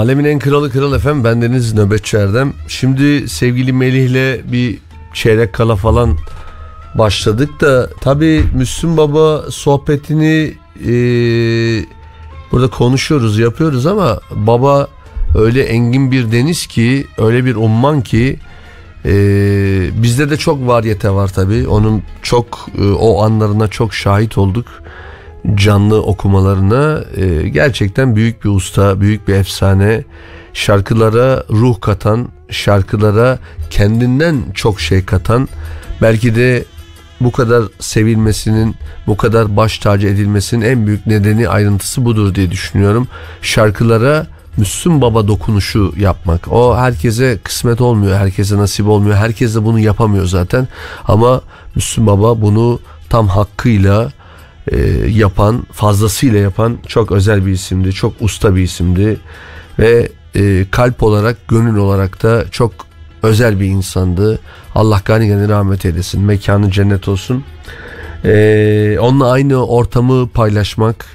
Alemin en kralı kral efem bendeniz Nöbetçi Erdem. Şimdi sevgili Melih'le bir çeyrek kala falan başladık da tabi Müslüm Baba sohbetini e, burada konuşuyoruz yapıyoruz ama baba öyle engin bir deniz ki öyle bir umman ki e, bizde de çok variyete var tabi onun çok e, o anlarına çok şahit olduk canlı okumalarına e, gerçekten büyük bir usta, büyük bir efsane. Şarkılara ruh katan, şarkılara kendinden çok şey katan, belki de bu kadar sevilmesinin, bu kadar baş tacı edilmesinin en büyük nedeni ayrıntısı budur diye düşünüyorum. Şarkılara Müslüm Baba dokunuşu yapmak. O herkese kısmet olmuyor, herkese nasip olmuyor. Herkes de bunu yapamıyor zaten. Ama Müslüm Baba bunu tam hakkıyla e, yapan, fazlasıyla yapan çok özel bir isimdi. Çok usta bir isimdi. Ve e, kalp olarak, gönül olarak da çok özel bir insandı. Allah gani gani rahmet eylesin. Mekanı cennet olsun. E, onunla aynı ortamı paylaşmak,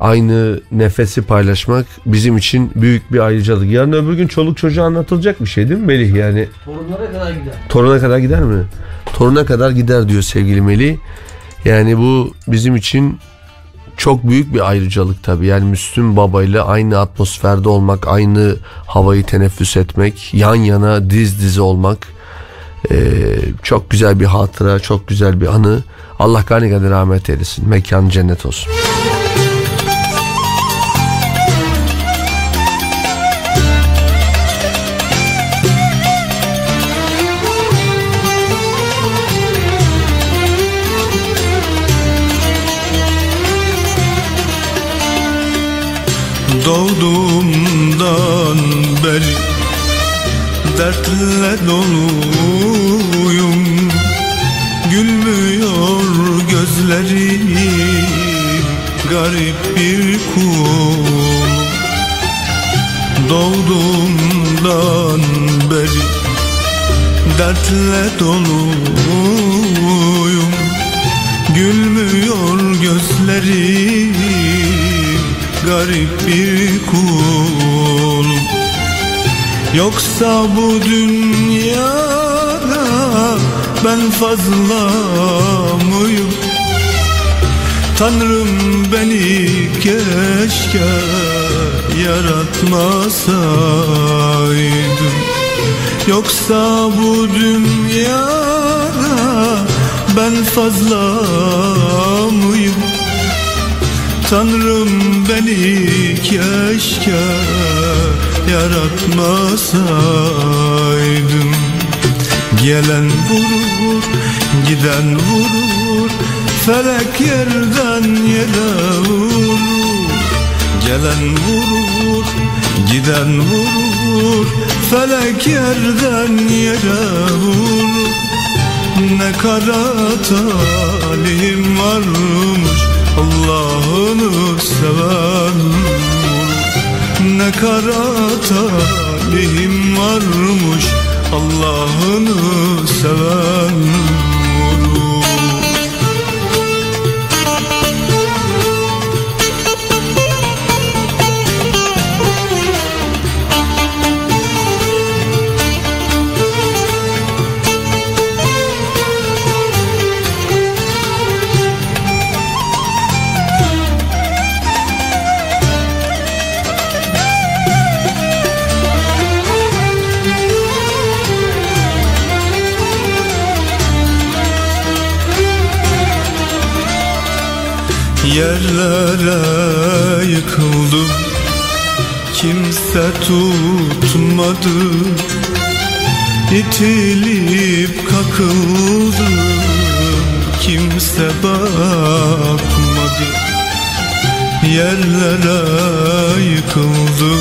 aynı nefesi paylaşmak bizim için büyük bir ayrıcalık. Yarın öbür gün çoluk çocuğa anlatılacak bir şey değil mi Melih yani? Torunlara kadar gider. Toruna kadar gider mi? Toruna kadar gider diyor sevgili Melih. Yani bu bizim için çok büyük bir ayrıcalık tabii. Yani Müslüm Baba ile aynı atmosferde olmak, aynı havayı teneffüs etmek, yan yana diz dize olmak ee, çok güzel bir hatıra, çok güzel bir anı. Allah gani gani rahmet eylesin. Mekan cennet olsun. Doğduğumdan beri dertle doluyum. Gülmüyor gözlerim garip bir kul Doğduğumdan beri dertle doluyum. Gülmüyor gözlerim garip bir kul. Yoksa bu dünyada ben fazla mıyım? Tanrım beni keşke yaratmasaydım Yoksa bu dünyada ben fazla mıyım Tanrım beni keşke yaratmasaydım. Gelen vurur, giden vurur Felek yerden yere vurur. Gelen vurur, giden vurur Felek yerden yere vurur. Ne kara talim varmış Allah'ını seven Ne kara talihim varmış Allah'ını seven Yerlere yıkıldım Kimse tutmadı. İtilip kakıldım kimse bakmadı. Yerlere yıkıldı.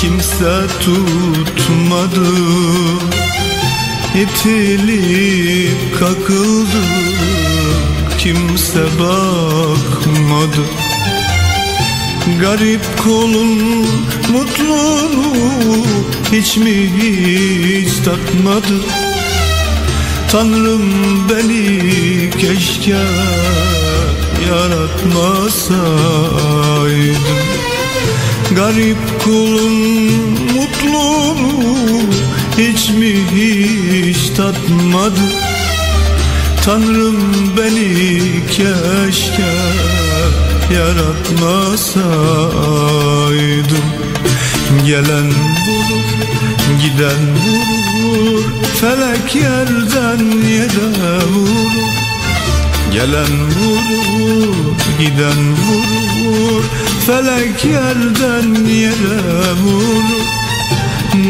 Kimse tutmadı. İtilip kakıldı kimse bakmadı. Garip kolun mutluluğu hiç mi hiç tatmadı? Tanrım beni keşke yaratmasaydı. Garip kulun mutluluğu hiç mi hiç tatmadı Tanrım beni keşke yaratmasaydım Gelen vurur, giden vurur Felek yerden yere vurur. Gelen vurur, giden vurur Felek yerden yere vurur.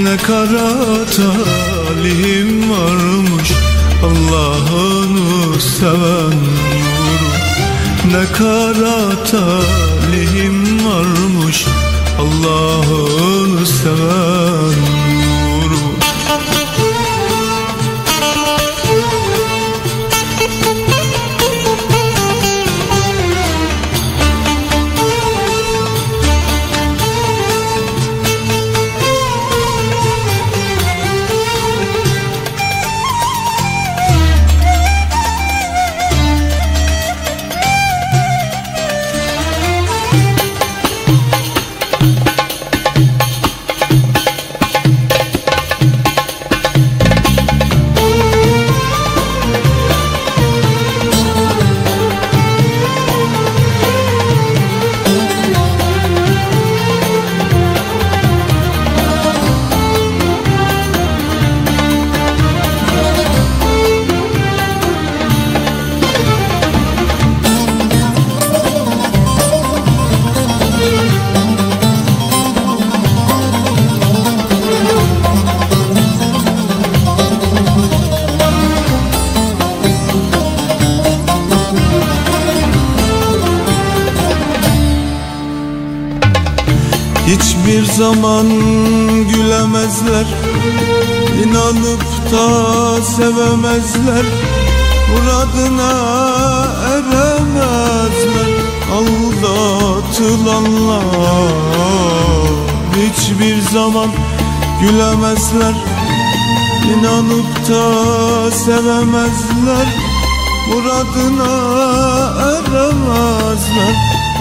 Ne kara talim varmış Allah'ını seven vurur Ne kara talim varmış. Allah'ını seven zaman gülemezler İnanıp da sevemezler. Muradına eremezler Aldatılanlar Hiçbir zaman gülemezler İnanıp da sevemezler. Muradına eremezler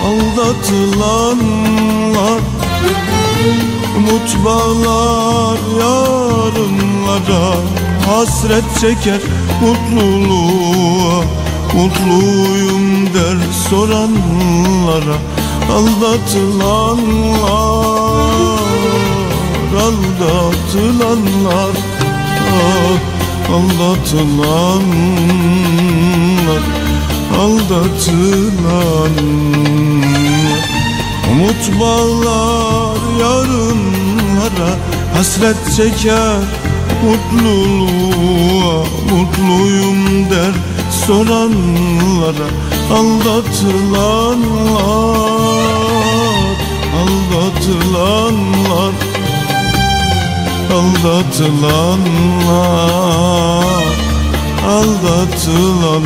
Aldatılanlar Umut yarınlara Hasret çeker mutluluğa. Mutluyum der soranlara Aldatılanlar Aldatılanlar. Aldatılanlar Aldatılanlar Umut bağlar yarınlara Hasret çeker mutluluğa Mutluyum der soranlara Aldatılanlar Aldatılanlar Aldatılanlar Aldatılanlar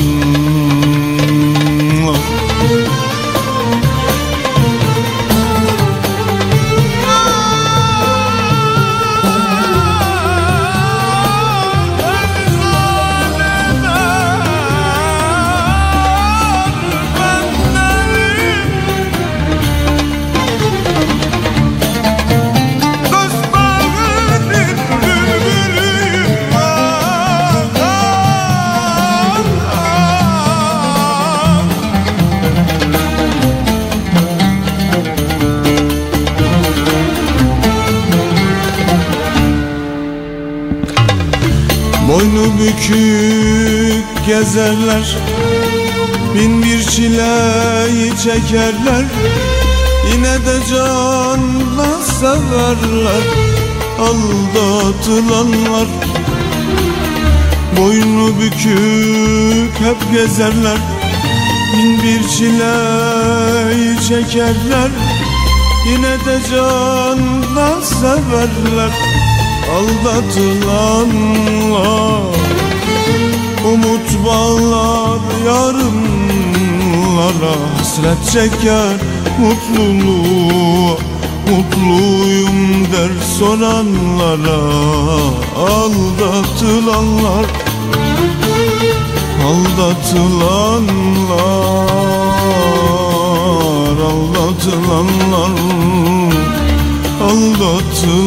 bükük gezerler Bin bir çileyi çekerler. Yine de canla severler Aldatılanlar. Boynu bükük hep gezerler Bin bir çileyi çekerler. Yine de candan severler Aldatılanlar Umut bağlar yarınlara Hasret çeker mutluluğa Mutluyum der soranlara Aldatılanlar. Aldatılanlar Aldatılanlar. Aldatılanlar.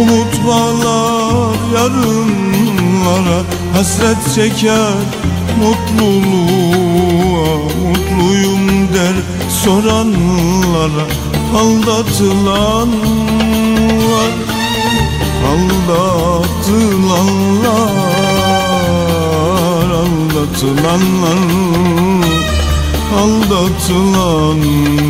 Umut bağlar yarınlara Hasret çeker mutluluğa. Mutluyum der soranlara Aldatılanlar Aldatılanlar Aldatılanlar Aldatılanlar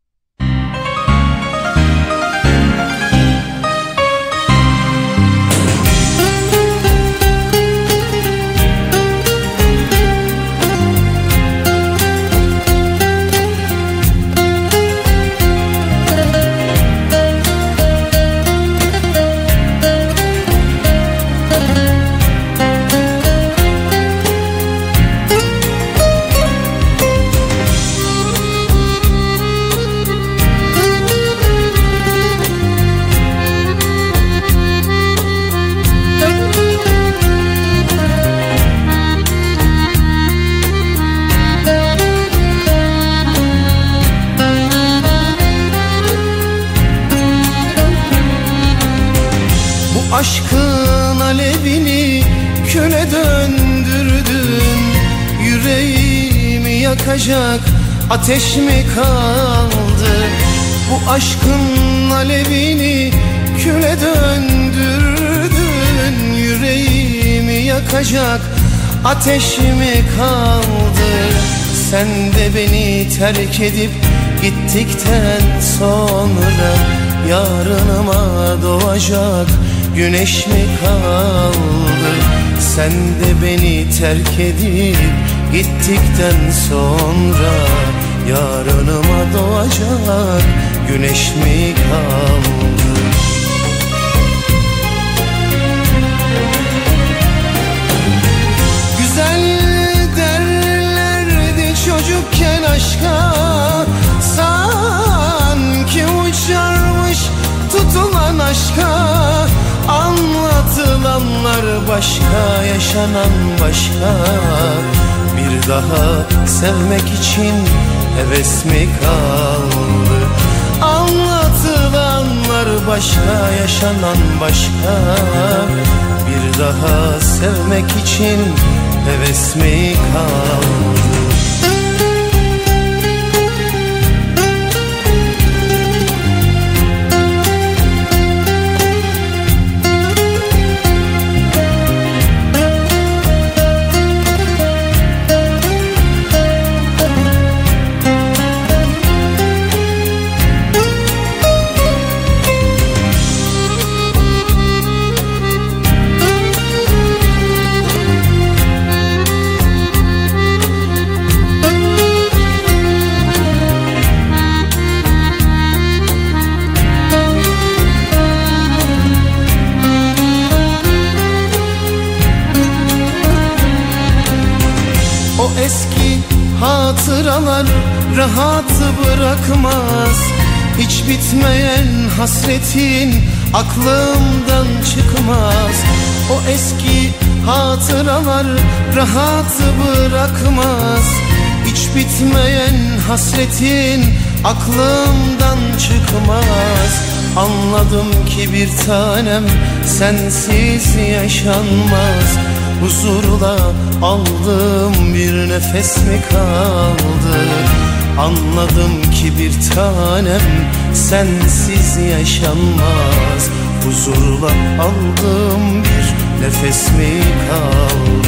Yakacak ateş mi kaldı? Bu aşkın alevini köle döndürdün Yüreğimi yakacak ateş mi kaldı? Sen de beni terk edip gittikten sonra Yarınıma doğacak güneş mi kaldı? Sen de beni terk edip gittikten sonra Yarınıma doğacak güneş mi kaldı? Güzel derlerdi çocukken aşka Sanki uçarmış tutulan aşka. Anlatılanlar başka, yaşanan başka Bir daha sevmek için heves mi kaldı? Anlatılanlar başka, yaşanan başka. Bir daha sevmek için heves mi kaldı hatıralar rahat bırakmaz. Hiç bitmeyen hasretin aklımdan çıkmaz. O eski hatıralar rahat bırakmaz. Hiç bitmeyen hasretin aklımdan çıkmaz. Anladım ki bir tanem sensiz yaşanmaz Huzurla aldığım bir nefes mi kaldı? Anladım ki bir tanem sensiz yaşanmaz. Huzurla aldığım bir nefes mi kaldı?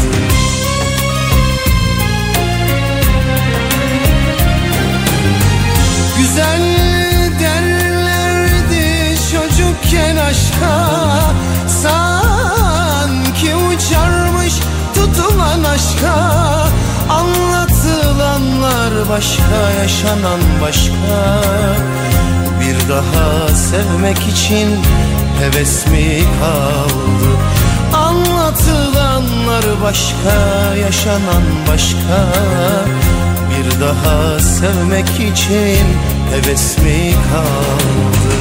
Güzel derlerdi çocukken aşka Sanki uçarmış tutulan aşka Anlatılanlar başka yaşanan başka. Bir daha sevmek için heves mi kaldı? Anlatılanlar başka yaşanan başka. Bir daha sevmek için heves mi kaldı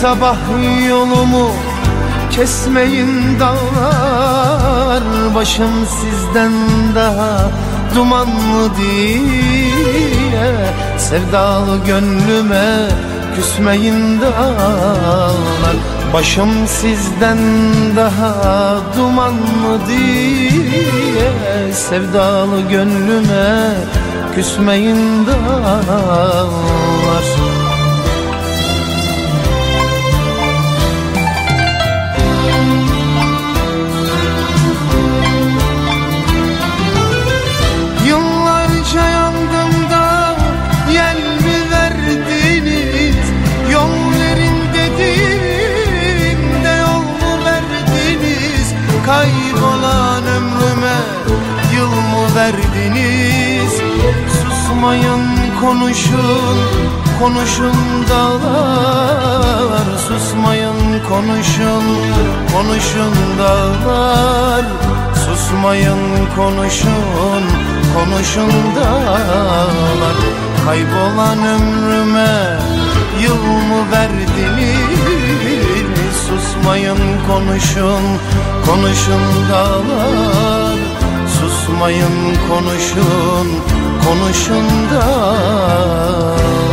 sabah yolumu kesmeyin dağlar. Başım sizden daha dumanlı diye Sevdalı gönlüme küsmeyin dağlar. Başım sizden daha dumanlı diye Sevdalı gönlüme küsmeyin dağlar verdiniz Susmayın konuşun konuşun dağlar. Susmayın konuşun konuşun dağlar. Susmayın konuşun konuşun dağlar. Kaybolan ömrüme yıl mı verdiniz? Susmayın konuşun konuşun dağlar Susmayın konuşun konuşun dağlar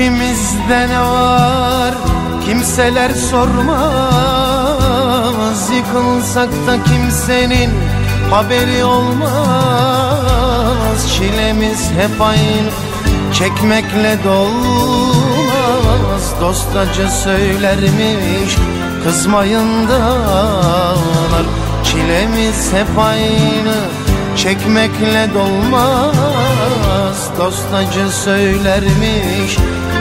İçimizde ne var? Kimseler sormaz. Yıkılsak da kimsenin haberi olmaz. Çilemiz hep aynı çekmekle dolmaz. Dost acı söylermiş kızmayın dağlar Çilemiz hep aynı çekmekle dolmaz. Dost acı söylermiş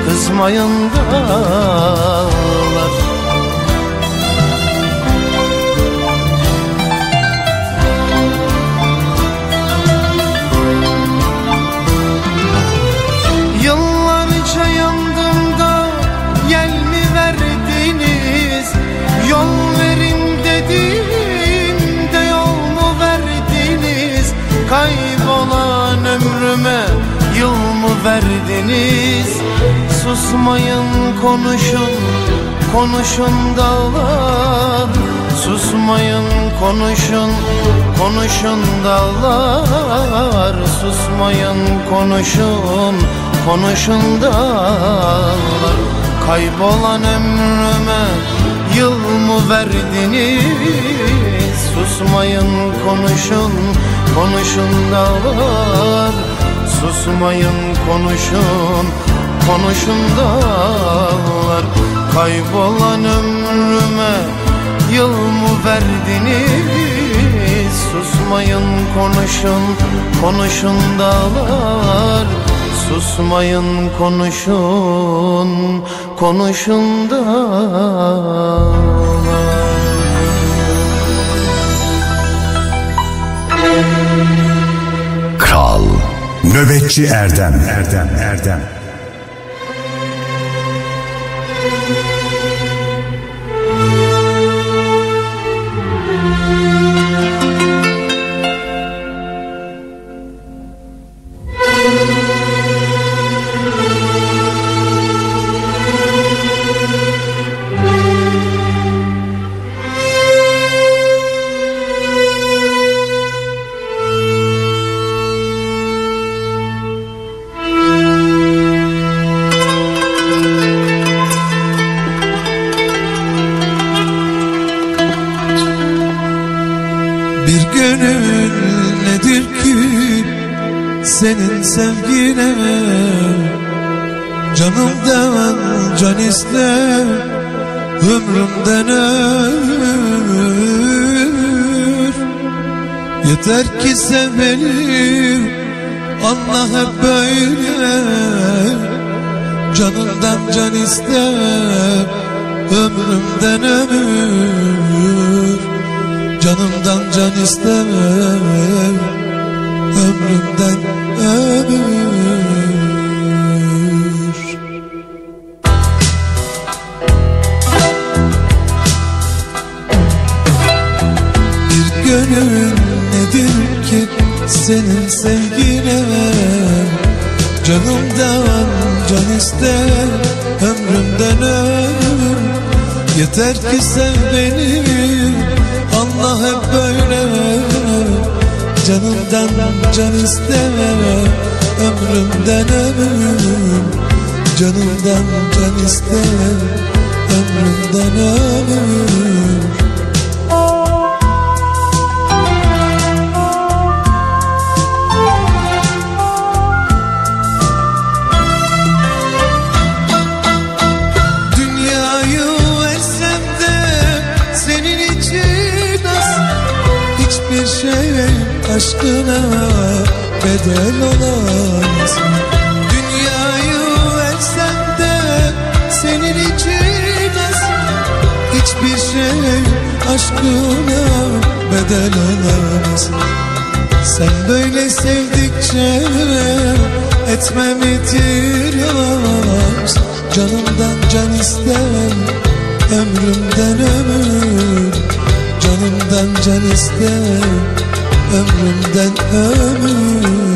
kızmayın dağlar. Yıllarca yandım da yel mi verdiniz? Yol verin dediğimde yol mu verdiniz? Kaybolan ömrüme yıl mı verdiniz Susmayın konuşun konuşun dağlar. Susmayın konuşun konuşun dağlar. Susmayın konuşun konuşun dağlar. Kaybolan ömrüme yıl mı verdiniz? Susmayın konuşun konuşun dağlar. Susmayın konuşun konuşun dağlar Kaybolan ömrüme yıl mı verdiniz? Susmayın konuşun konuşun dağlar. Susmayın konuşun konuşun dağlar. Kral Nöbetçi Erdem. Erdem Erdem Bir ister ömrümden ömür. Yeter ki sev beni anla hep böyle. Canımdan can ister ömrümden ömür. Canımdan can istemem Ömrümden ömür senin sevgine Canımdan can ister. Ömrümden ömür. Yeter ki sev beni. Allah hep böyle Canımdan can isteme Ömrümden ömür. Canımdan can isteme Ömrümden ömür aşkına bedel olamaz Dünyayı versem de senin için az Hiçbir şey aşkına bedel olamaz sen böyle sevdikçe etmem itiraz Canımdan can istem ömrümden ömür. Canımdan can istem ömrümden ömür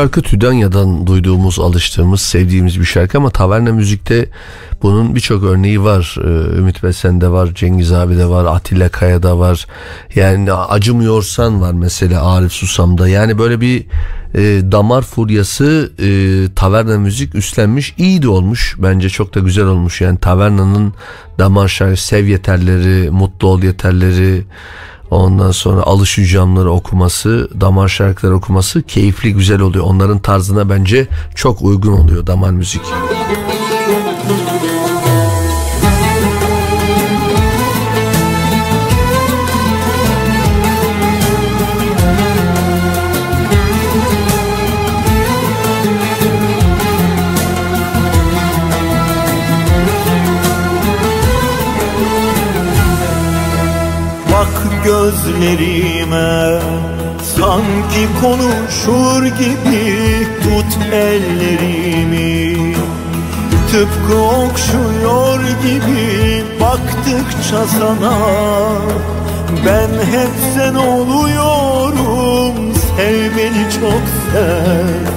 şarkı Tüdanya'dan duyduğumuz, alıştığımız, sevdiğimiz bir şarkı ama taverna müzikte bunun birçok örneği var. Ee, Ümit Besen'de var, Cengiz abi de var, Atilla Kaya'da var. Yani Acımıyorsan var mesela Arif Susam'da. Yani böyle bir e, damar furyası e, taverna müzik üstlenmiş. iyi de olmuş. Bence çok da güzel olmuş. Yani tavernanın damar şarkı, sev yeterleri, mutlu ol yeterleri, Ondan sonra alış hücamları okuması, damar şarkıları okuması keyifli güzel oluyor. Onların tarzına bence çok uygun oluyor damar müzik. Bak gözlerime Sanki konuşur gibi Tut ellerimi. Tıpkı okşuyor gibi Baktıkça sana Ben hep sen oluyorum Sev beni çok sev.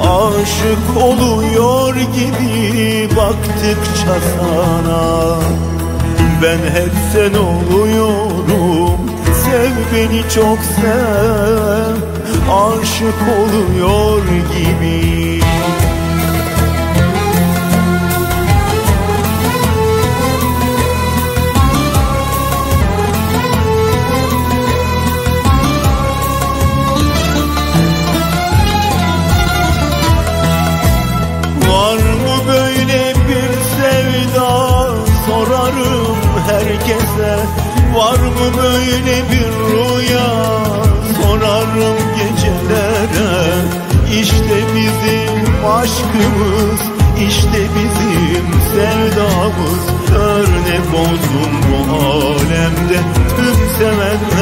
Aşık oluyor gibi Baktıkça sana ben hep sen oluyorum. Sev beni çok sev. Aşık oluyor gibi böyle bir rüya sorarım gecelere. İşte bizim aşkımız işte bizim sevdamız. Örnek olsun bu alemde. Tüm sevenlere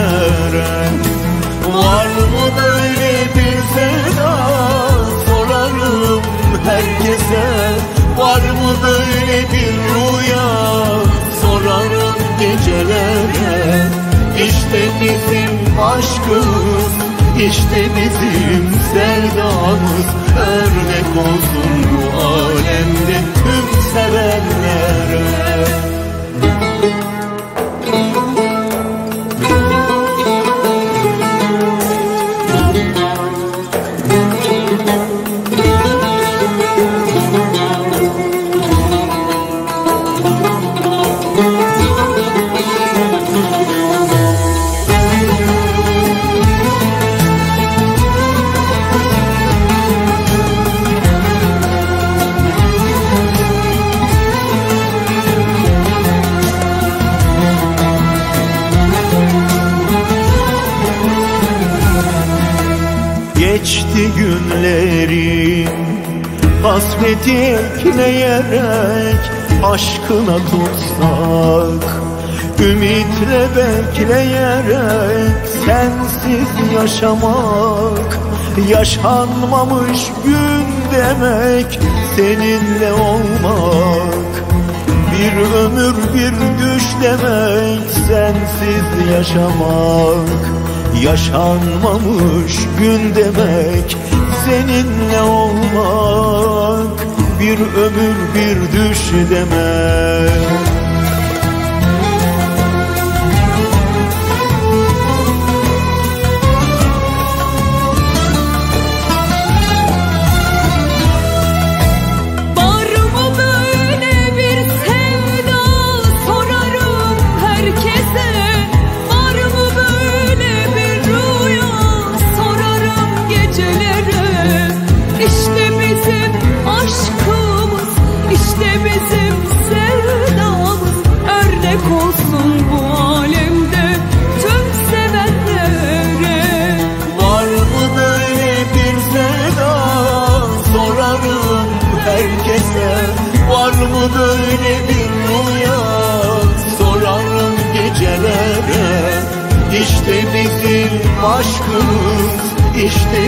İşte bizim aşkımız işte bizim sevdamız. Örnek olsun bu alemde Hasreti ekleyerek Aşkına tutsak. Ümitle bekleyerek Sensiz yaşamak. Yaşanmamış gün demek Seninle olmak. Bir ömür bir düş demek sensiz yaşamak. Yaşanmamış gün demek seninle olmak bir ömür bir düş deme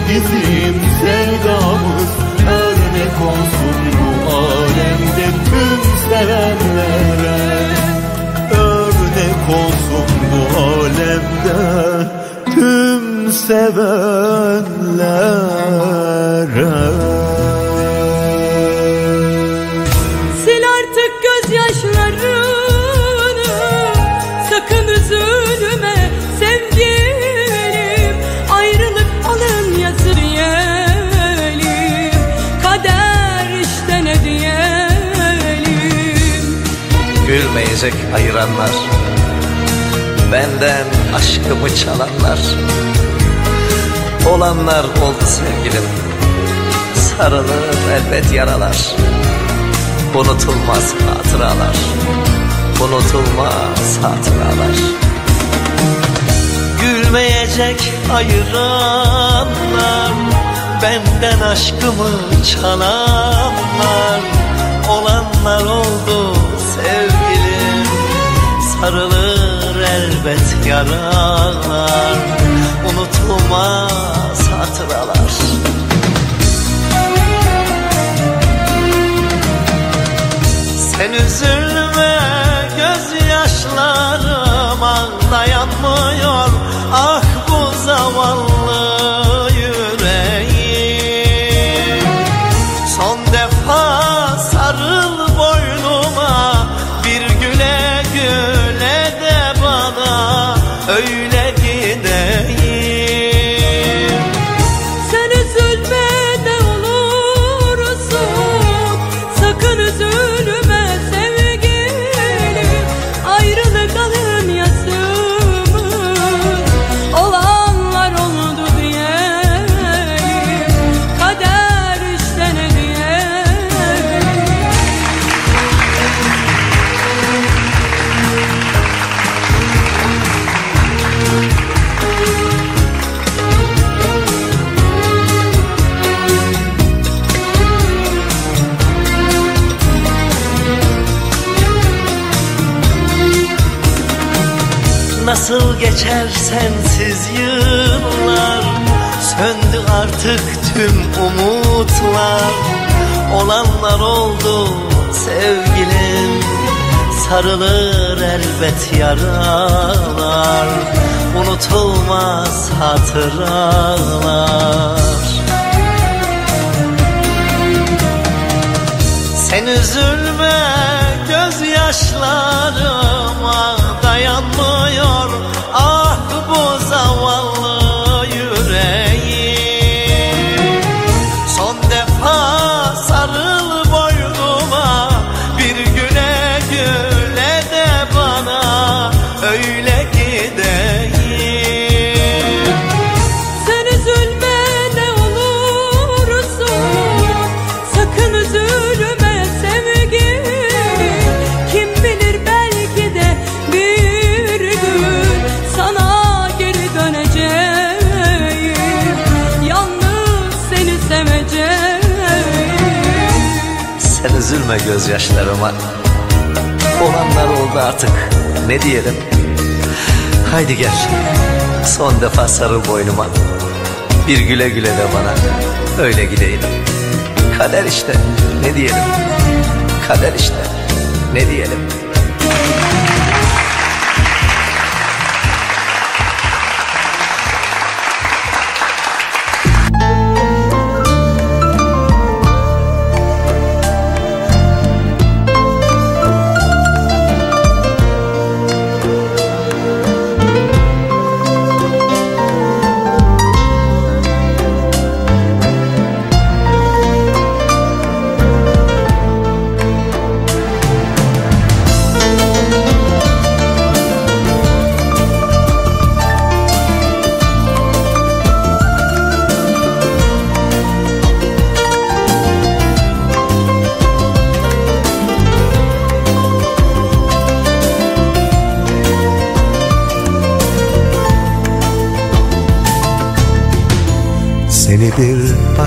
bizim sevdamız. Örnek olsun bu alemde tüm sevenlere. Örnek olsun bu alemde tüm sevenlere Gülmeyecek ayıranlar Benden aşkımı çalanlar. Olanlar oldu sevgilim Sarılır elbet yaralar. Unutulmaz hatıralar Unutulmaz hatıralar. Gülmeyecek ayıranlar Benden aşkımı çalanlar. Olanlar oldu sevgilim Sarılır elbet yaralar artık tüm umutlar Olanlar oldu sevgilim. Sarılır elbet yaralar Unutulmaz hatıralar. Sen üzülme gözyaşlarıma dayanmıyor. Ah bu zavallı üzülme gözyaşlarıma Olanlar oldu artık. Ne diyelim? Haydi gel. Son defa sarıl boynuma. Bir güle güle de bana. Öyle gideyim. Kader işte. Ne diyelim? Kader işte. Ne diyelim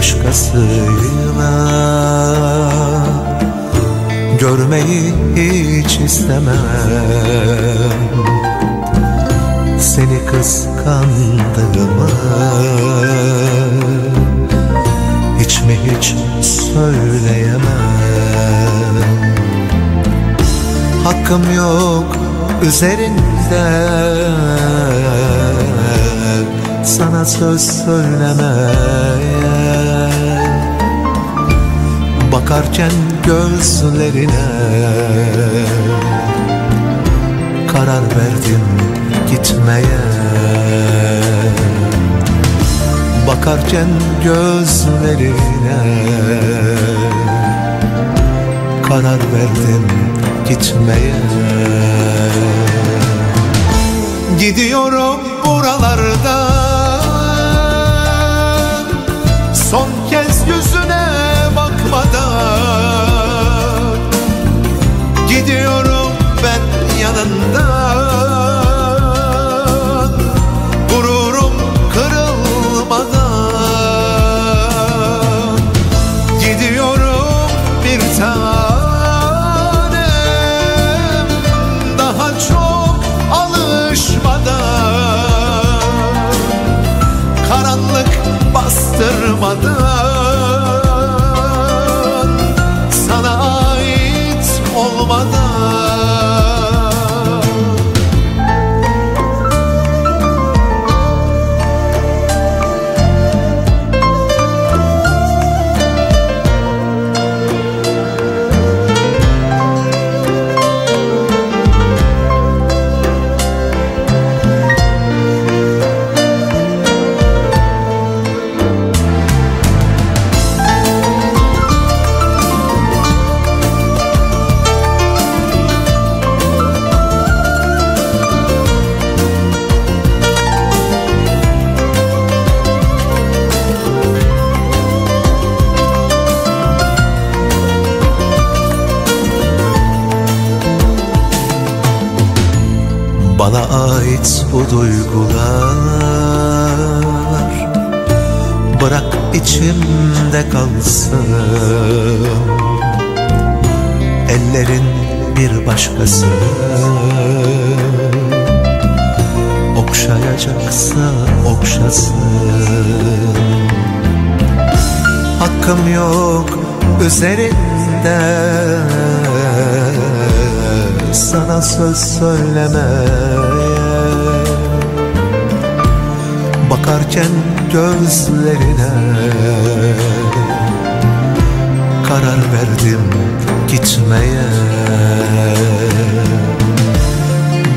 başkasıyla Görmeyi hiç istemem. Seni kıskandığımı Hiç mi hiç söyleyemem. Hakkım yok üzerinde. Sana söz söylemeye Bakarken gözlerine. Karar verdim gitmeye. Bakarken gözlerine. Karar verdim gitmeye. Gidiyorum içimde kalsın. Ellerin bir başkası. Okşayacaksa okşasın. Hakkım yok üzerinde. Sana söz söylemeye. Bakarken gözlerine Karar verdim gitmeye.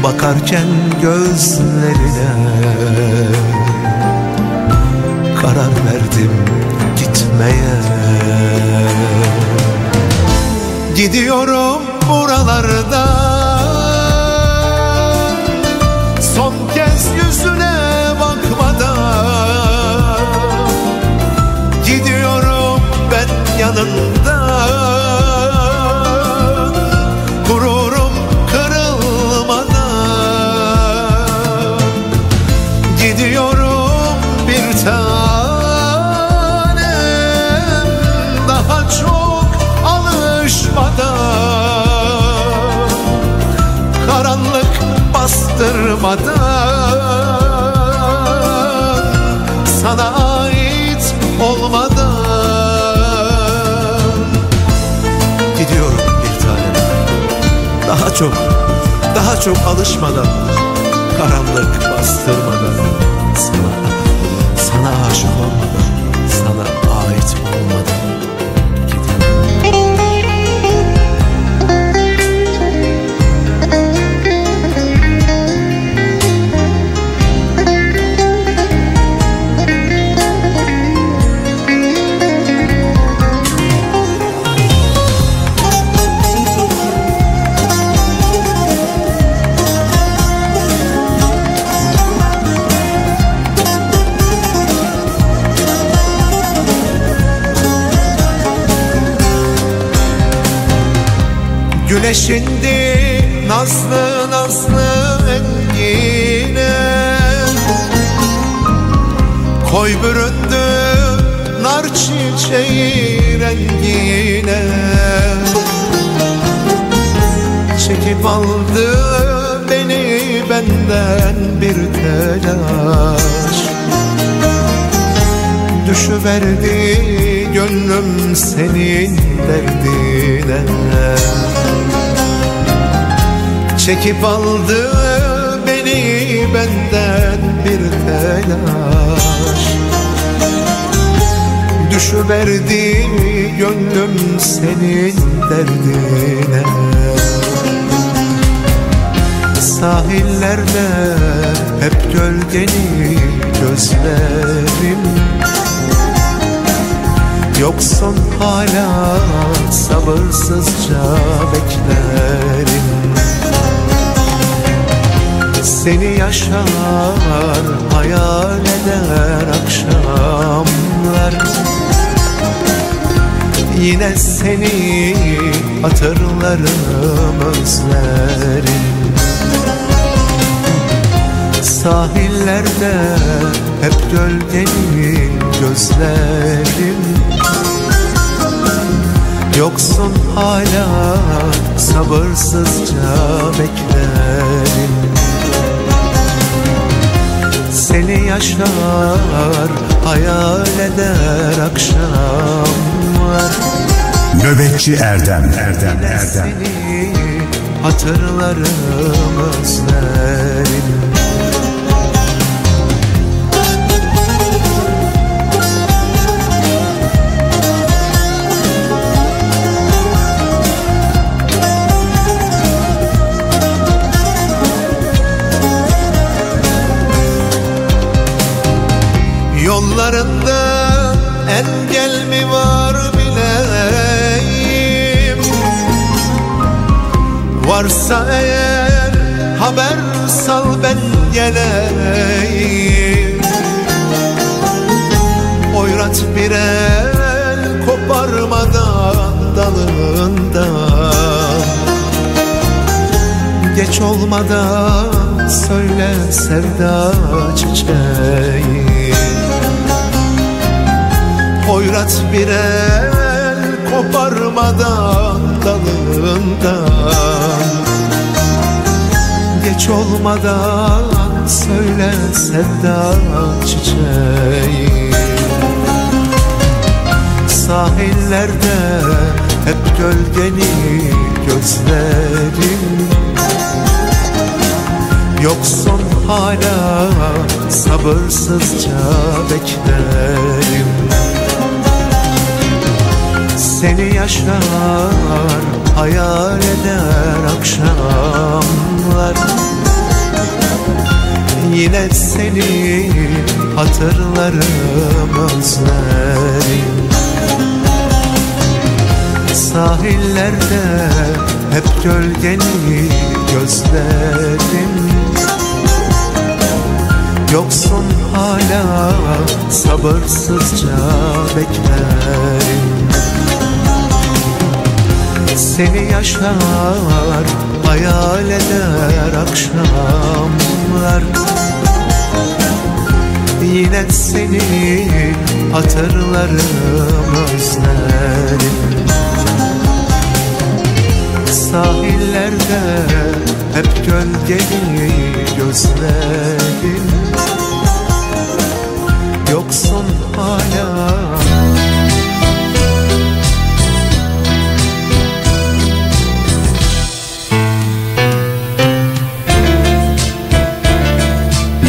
Bakarken gözlerine Karar verdim gitmeye. Gidiyorum buralardan bastırmadan Sana ait olmadan Gidiyorum bir tanem Daha çok, daha çok alışmadan Karanlık bastırmadan. Sana, sana aşık olmadan Sana ait olmadan Güneşindi nazlı nazlı engine Koy büründü nar çiçeği rengine. Çekip aldı beni benden bir telaş. Düşüverdi gönlüm senin derdine. Çekip aldı beni benden bir telaş. Düşüverdi gönlüm senin derdine. Sahillerde hep gölgeni gözlerim. Yoksun hala sabırsızca beklerim Seni yaşar hayal eder akşamlar Yine seni hatırlarım özlerim. Sahillerde hep gölgenin gözlerim. Yoksun hala sabırsızca beklerim Seni yaşar hayal eder akşamlar Nöbetçi Erdem. Erdem Erdem. Hatırlarım özlerim Yollarında engel mi var bileyim? Varsa eğer haber sal ben geleyim. Oyrat bir el koparmadan dalından. Geç olmadan söyle sevda çiçeği Hoyrat bir el koparmadan dalından Geç olmadan söyle sevda çiçeği. Sahillerde hep gölgeni gözlerim Yoksun hala sabırsızca beklerim Seni yaşar hayal eder akşamlar. Yine seni hatırlarım özlerim. Sahillerde hep gölgeni gözlerim. Yoksun hala sabırsızca beklerim Seni yaşar hayal eder akşamlar. Yine seni hatırlarım özlerim. Sahillerde hep gölgeli gözlerim. Yoksun hala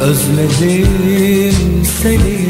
Özledim seni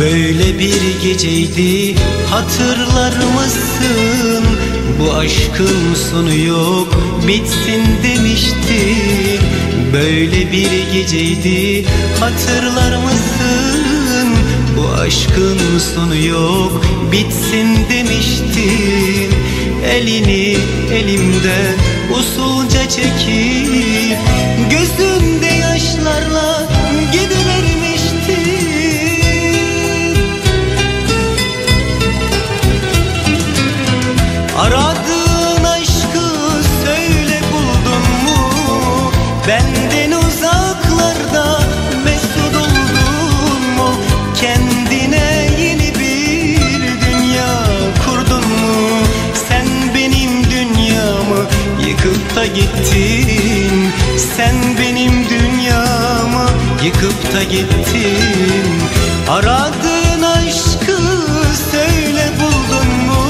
Böyle bir geceydi hatırlar mısın? Bu aşkın sonu yok bitsin demiştin Böyle bir geceydi hatırlar mısın? Bu aşkın sonu yok bitsin demiştin Elini elimden usulca çekip gittin Sen benim dünyamı yıkıp da gittin Aradığın aşkı söyle buldun mu?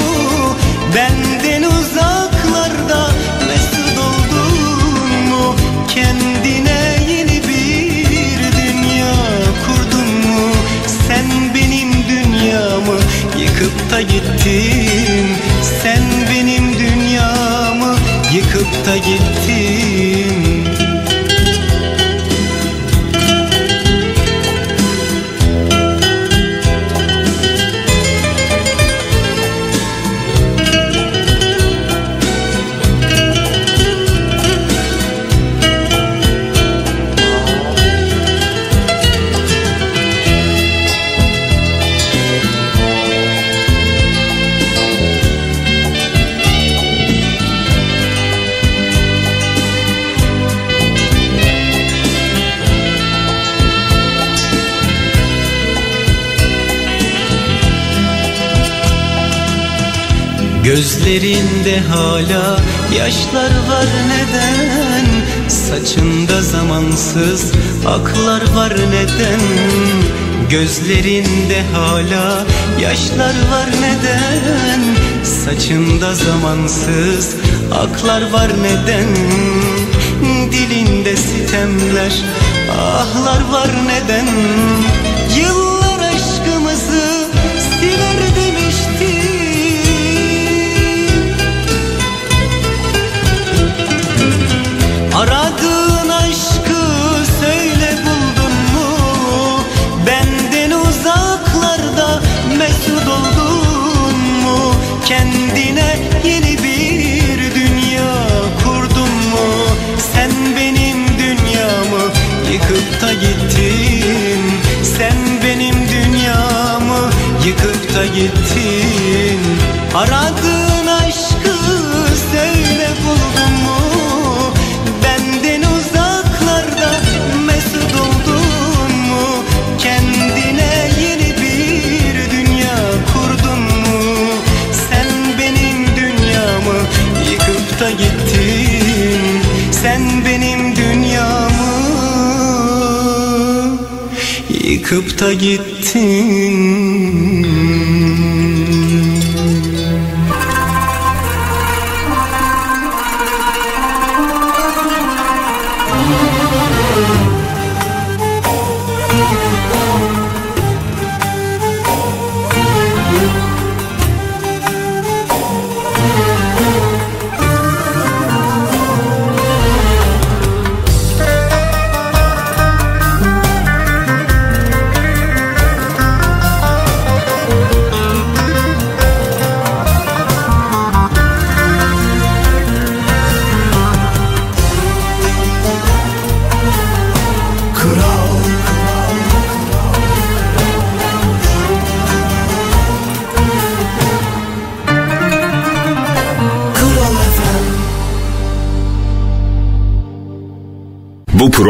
Benden uzaklarda mesut oldun mu? Kendine yeni bir dünya kurdun mu? Sen benim dünyamı yıkıp da gittin Gözlerinde hala yaşlar var neden? Saçında zamansız aklar var neden? Gözlerinde hala yaşlar var neden? Saçında zamansız aklar var neden? Dilinde sitemler ahlar var neden? Yıllar da gittin Aradığın aşkı söyle buldun mu? Benden uzaklarda mesut oldun mu? Kendine yeni bir dünya kurdun mu? Sen benim dünyamı yıkıp da gittin Sen benim dünyamı yıkıp da gittin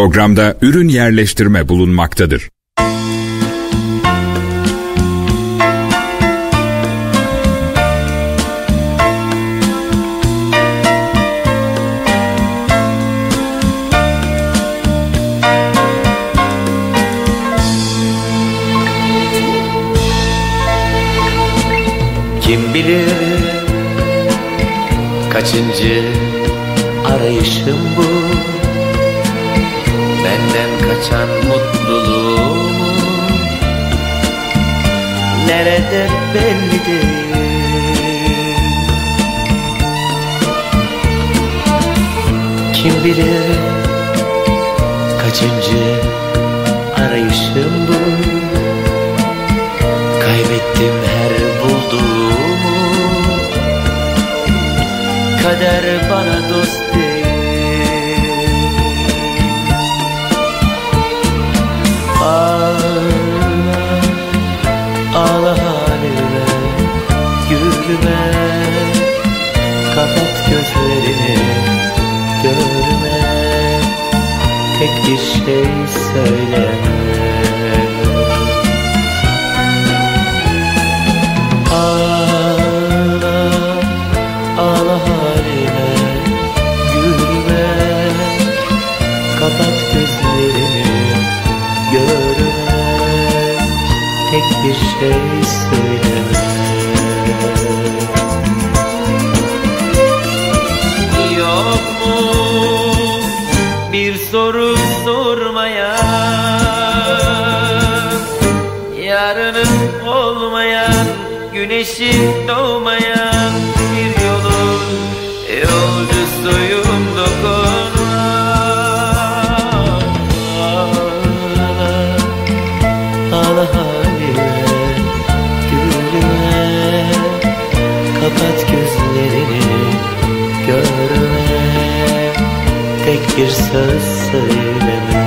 programda ürün yerleştirme bulunmaktadır. Kim bilir kaçıncı arayışım bu Benden kaçan mutluluğumu nerede belli değil Kim bilir kaçıncı arayışım bu? Kaybettim her bulduğumu. Kader bana dost bir şey söyleme Güneşi doğmayan bir yolun Yolcusuyum dokunma. Ağla, ağla halime Kapat gözlerini Görme Tek bir söz söyleme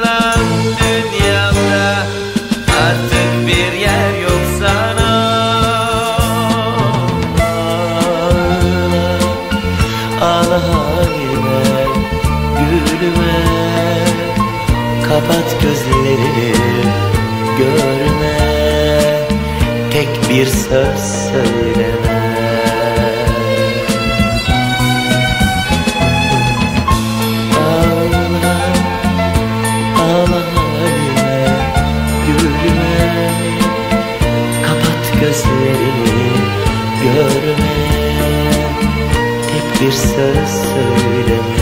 yıkılan dünyamda Artık bir yer yok sana. Ağla, halime, gülme Kapat gözlerini, görme. Tek bir söz söyleme gözlerini, görme. Tek bir söz söyleme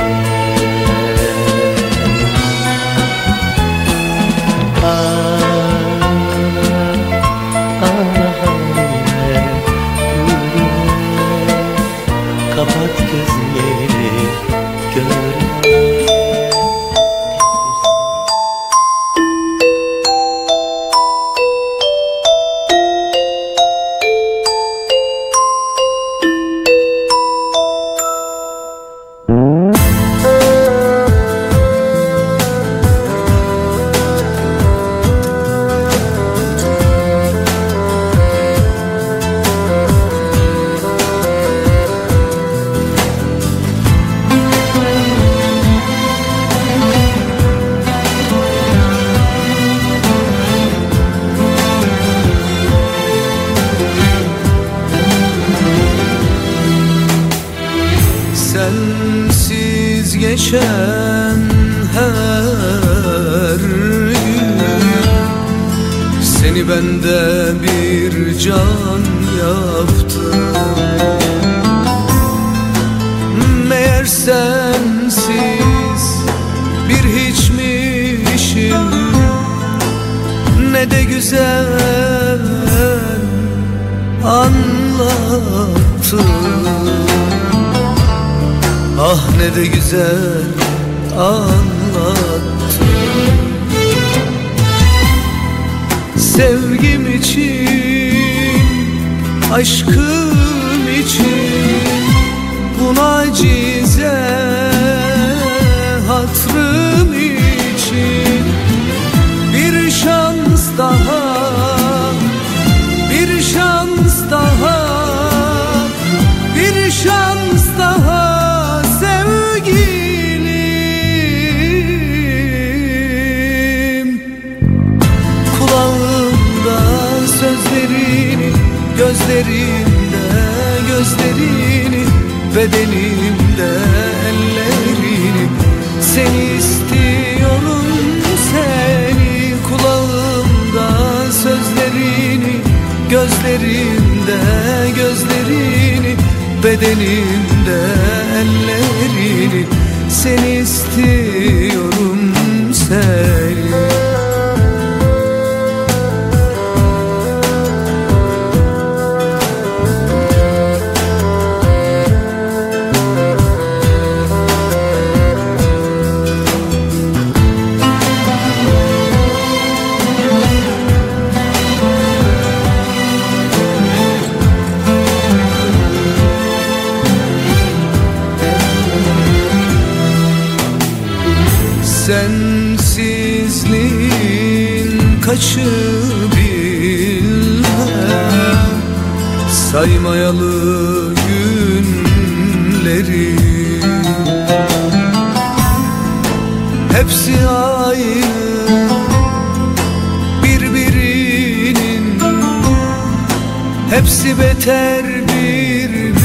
Hepsi beter birbirinden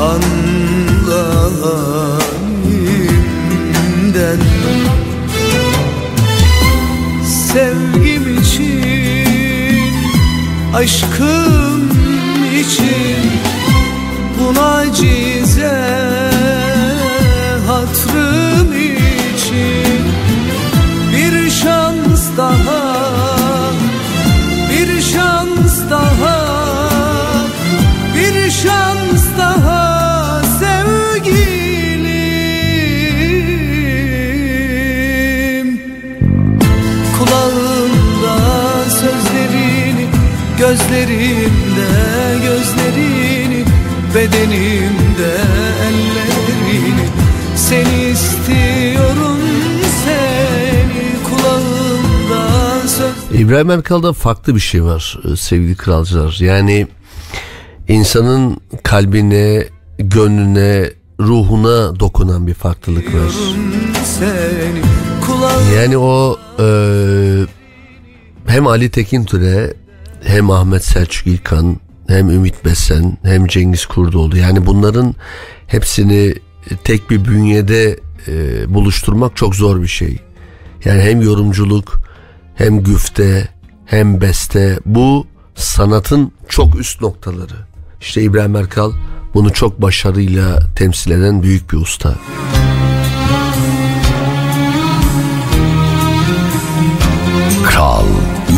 Anlayimden Sevgim için Aşkım için Gözlerimde gözlerini Bedenimde ellerini Seni istiyorum seni Kulağımda söz İbrahim Erkal'da farklı bir şey var e, sevgili kralcılar. Yani insanın kalbine, gönlüne, ruhuna dokunan bir farklılık var. Yani o e, hem Ali Tekin Türe hem Ahmet Selçuk İlkan hem Ümit Besen hem Cengiz Kurdoğlu yani bunların hepsini tek bir bünyede e, buluşturmak çok zor bir şey. Yani hem yorumculuk hem güfte hem beste bu sanatın çok üst noktaları. İşte İbrahim Erkal bunu çok başarıyla temsil eden büyük bir usta. Kral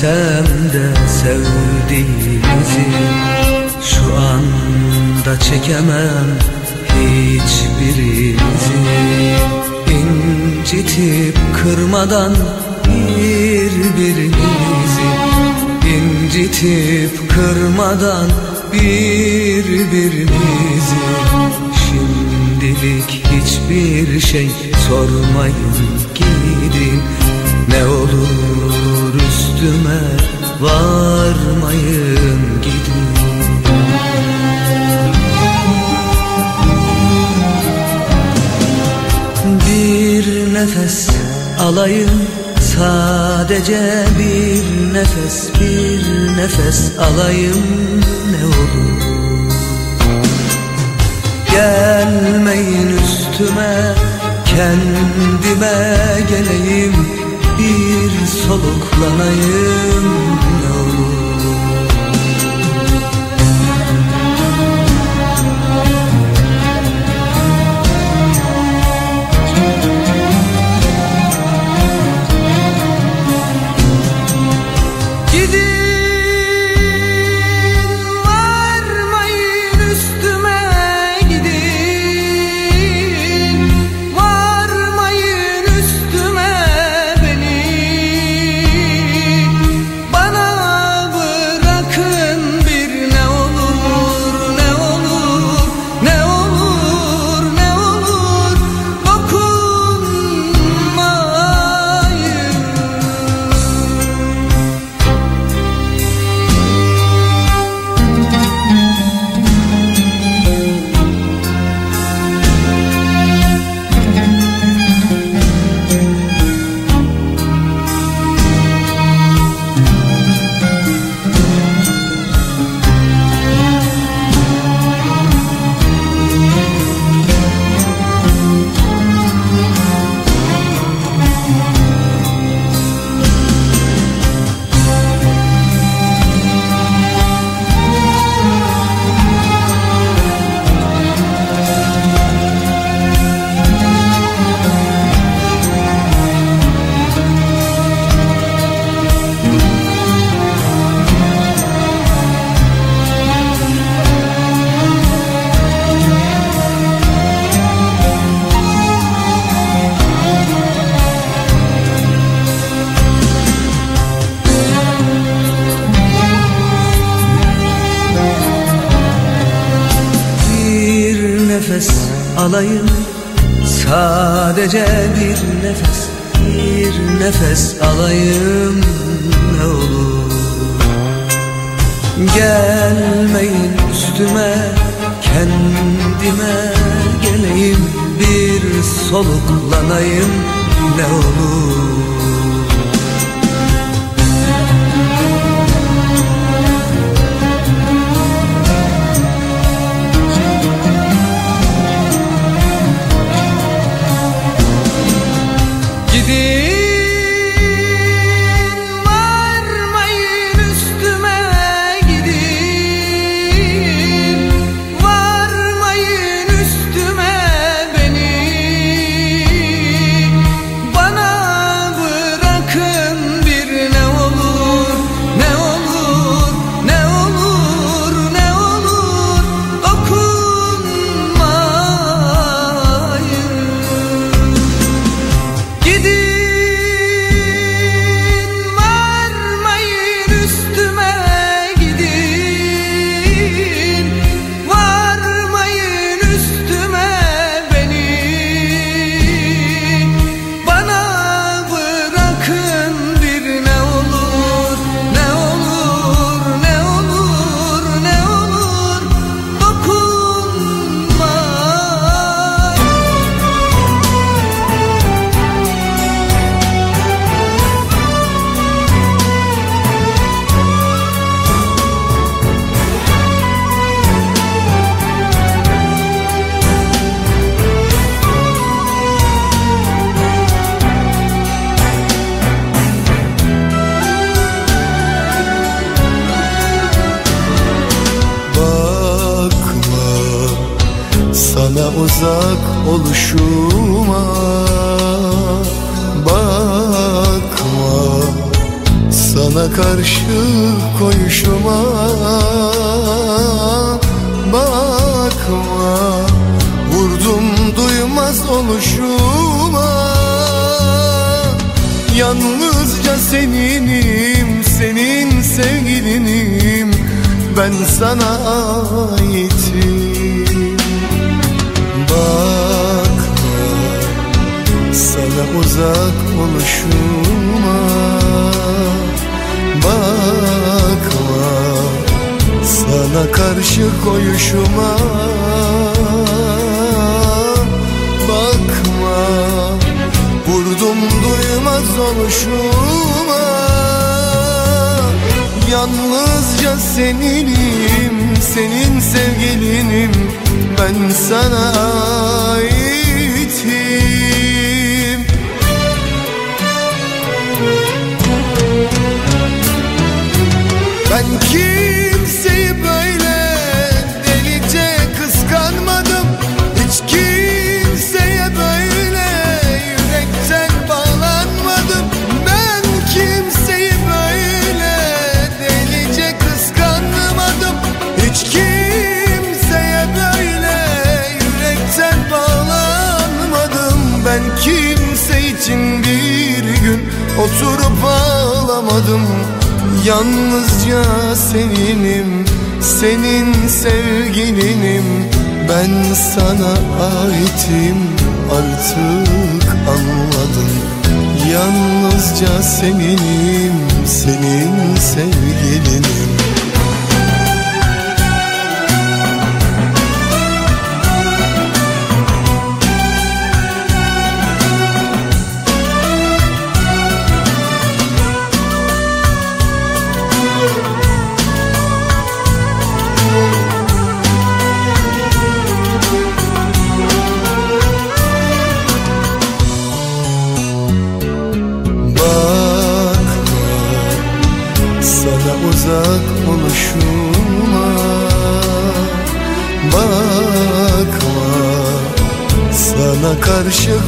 bilsem de sevdiğimizi Şu anda çekemem hiçbirimizi. İncitip kırmadan birbirimizi İncitip kırmadan birbirimizi. Şimdilik hiçbir şey sormayın gidin Ne olur üstüme varmayın gidin. Bir nefes alayım sadece bir nefes bir nefes alayım ne olur. Gelmeyin üstüme kendime geleyim bir soluklanayım karşı koyuşuma. Bakma vurdum duymaz oluşuma. Yalnızca seninim, senin sevgilinim. Ben sana aitim Bakma sana uzak oluşuma Bakma. Sana karşı koyuşuma Bakma. Vurdum duymaz oluşuma. Yalnızca seninim, senin sevgilinim. Ben sana aitim oturup ağlamadım. Yalnızca seninim, senin sevgilinim Ben sana aitim. Artık anladım. Yalnızca seninim, senin sevgilinim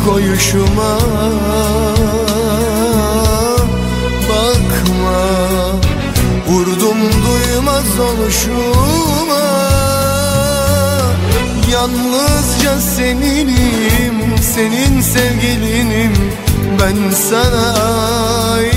koyuşuma. Bakma vurdum duymaz oluşuma. Yalnızca seninim, senin sevgilinim. Ben sana aitim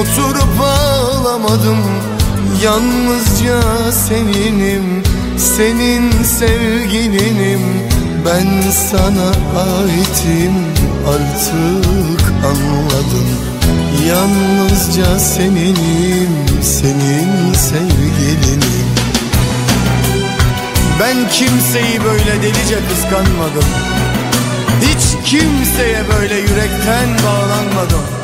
oturup ağlamadım Yalnızca seninim, senin sevgilinim Ben sana aitim. Artık anladım Yalnızca seninim, senin sevgilinim. Ben kimseyi böyle delice kıskanmadım. Hiç kimseye böyle yürekten bağlanmadım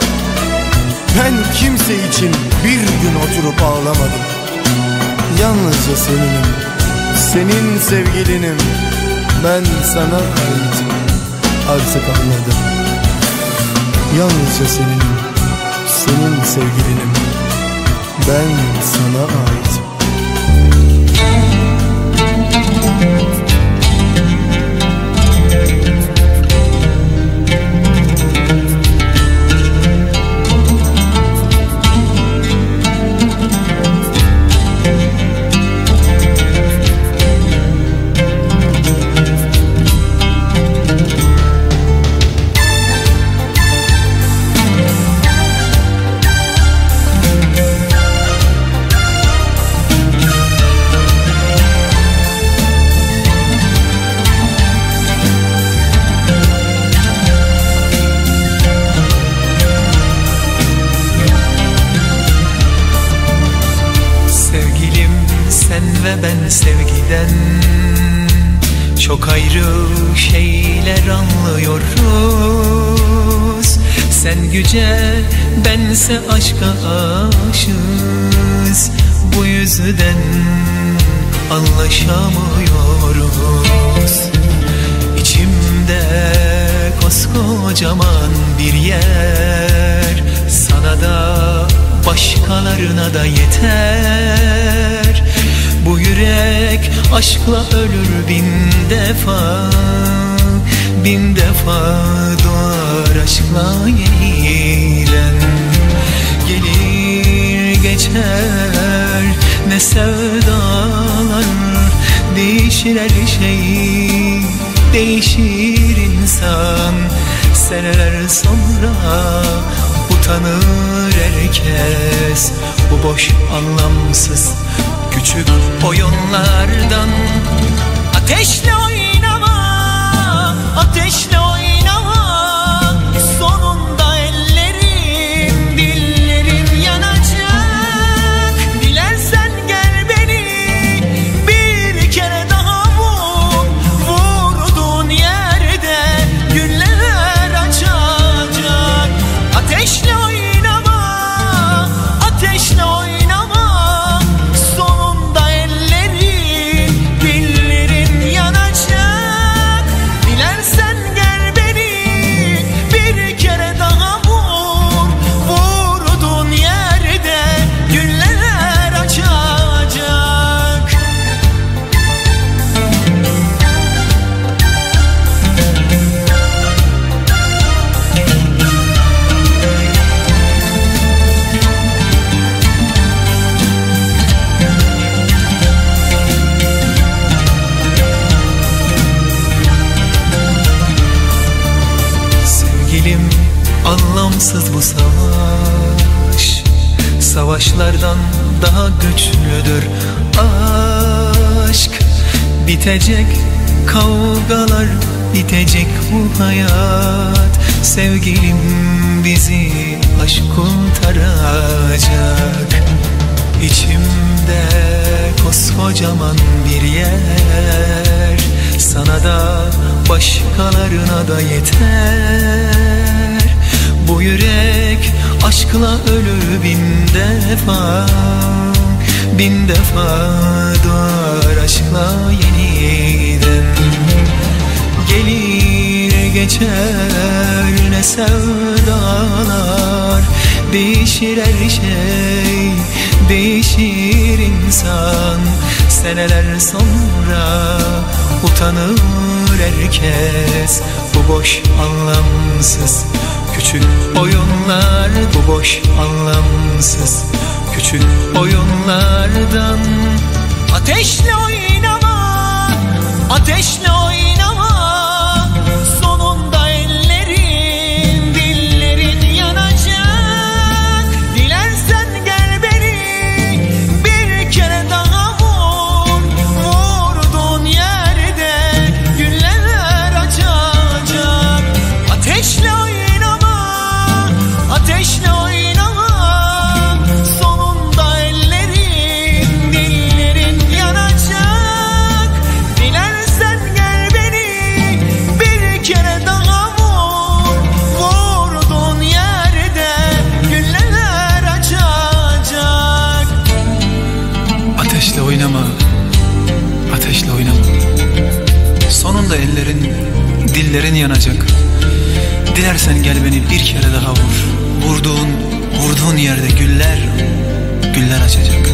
ben kimse için bir gün oturup ağlamadım. Yalnızca seninim, senin sevgilinim. Ben sana aitim, artık anladım. Yalnızca seninim, senin sevgilinim. Ben sana aitim güce bense aşka aşığız. Bu yüzden anlaşamıyoruz. İçimde koskocaman bir yer. Sana da başkalarına da yeter. Bu yürek aşkla ölür bin defa Bin defa doğar aşkla yeniden. Gelir geçer ne sevdalar Değişir her şey değişir insan. Seneler sonra utanır herkes Bu boş anlamsız küçük oyunlardan. Ateşle oynama, ateşle oynama Savaşlardan daha güçlüdür aşk. Bitecek kavgalar bitecek bu hayat. Sevgilim bizi aşk kurtaracak. İçimde koskocaman bir yer. Sana da başkalarına da yeter. Bu yürek Aşkla ölü bin defa Bin defa doğar aşkla yeniden. Gelir geçer ne sevdalar Değişir her şey Değişir insan. Seneler sonra Utanır herkes Bu boş anlamsız Küçük oyunlar bu boş anlamsız. Küçük oyunlardan Ateşle oynama Ateşle oynama. ellerin yanacak. Dilersen gel beni bir kere daha vur. Vurduğun, vurduğun yerde güller, güller açacak.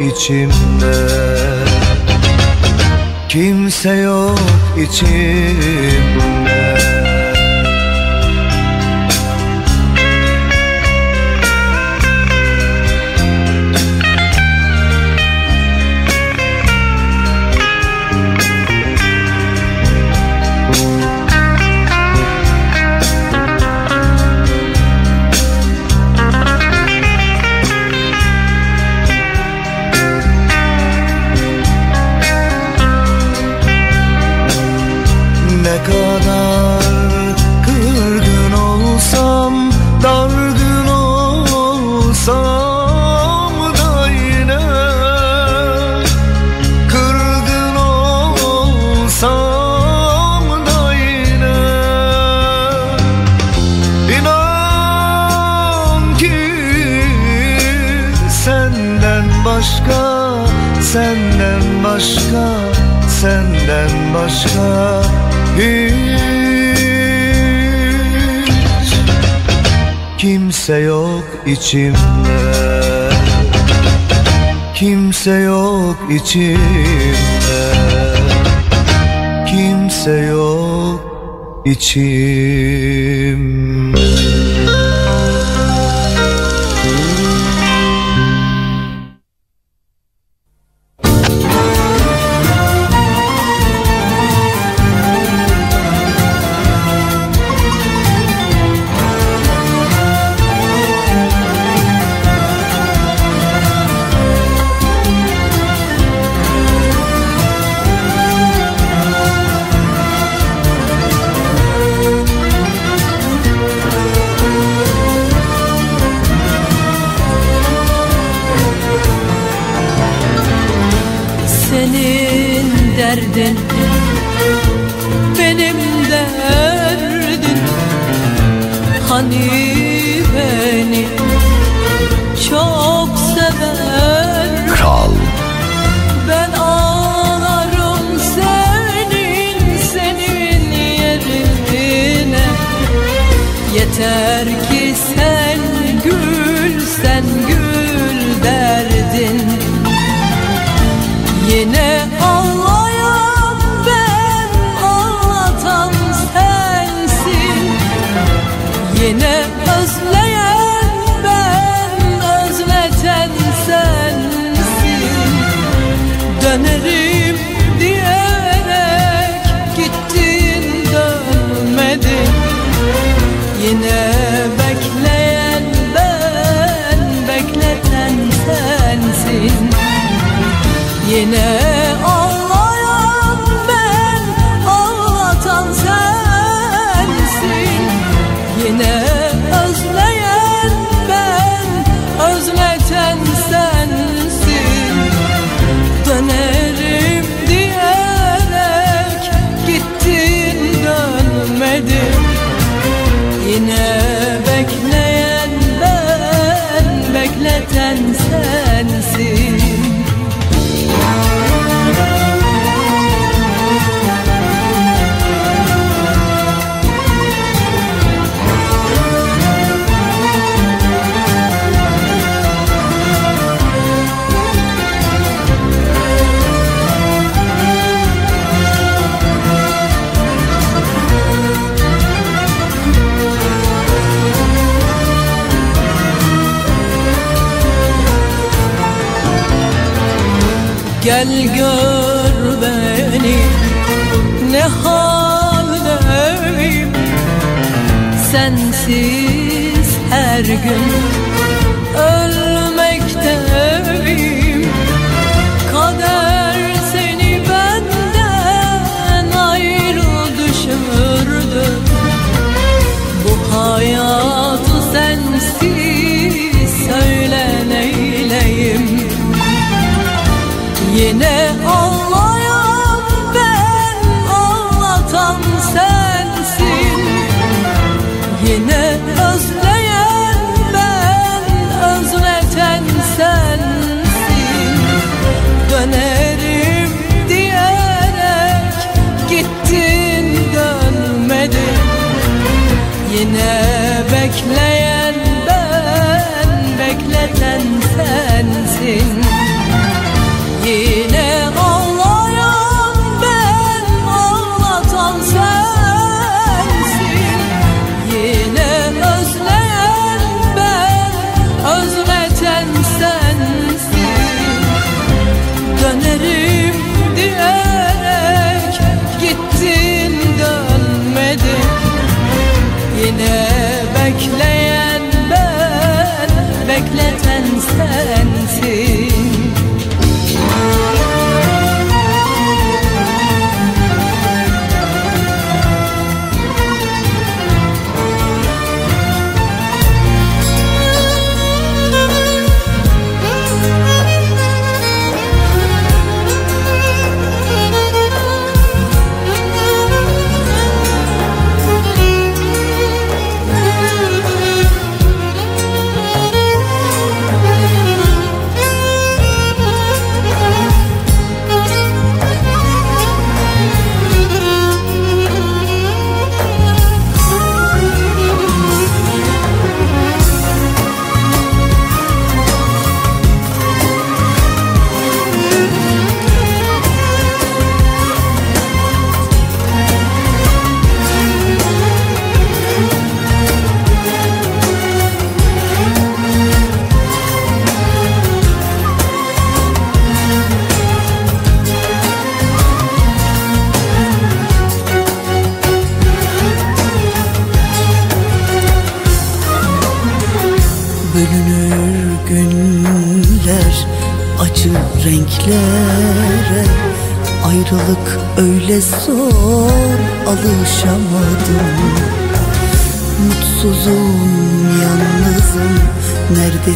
içimde. Kimse yok içimde. İçimde. Kimse yok içimde. Kimse yok içimde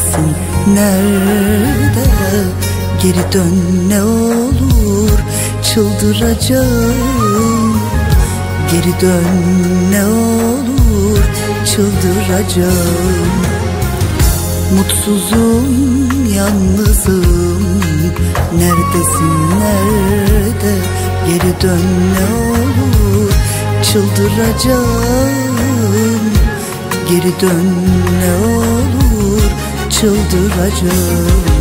neredesin nerede? Geri dön ne olur. Çıldıracağım. Geri dön ne olur. Çıldıracağım. Mutsuzum yalnızım. Neredesin nerede? Geri dön ne olur. Çıldıracağım. Geri dön ne olur Çıldıracağım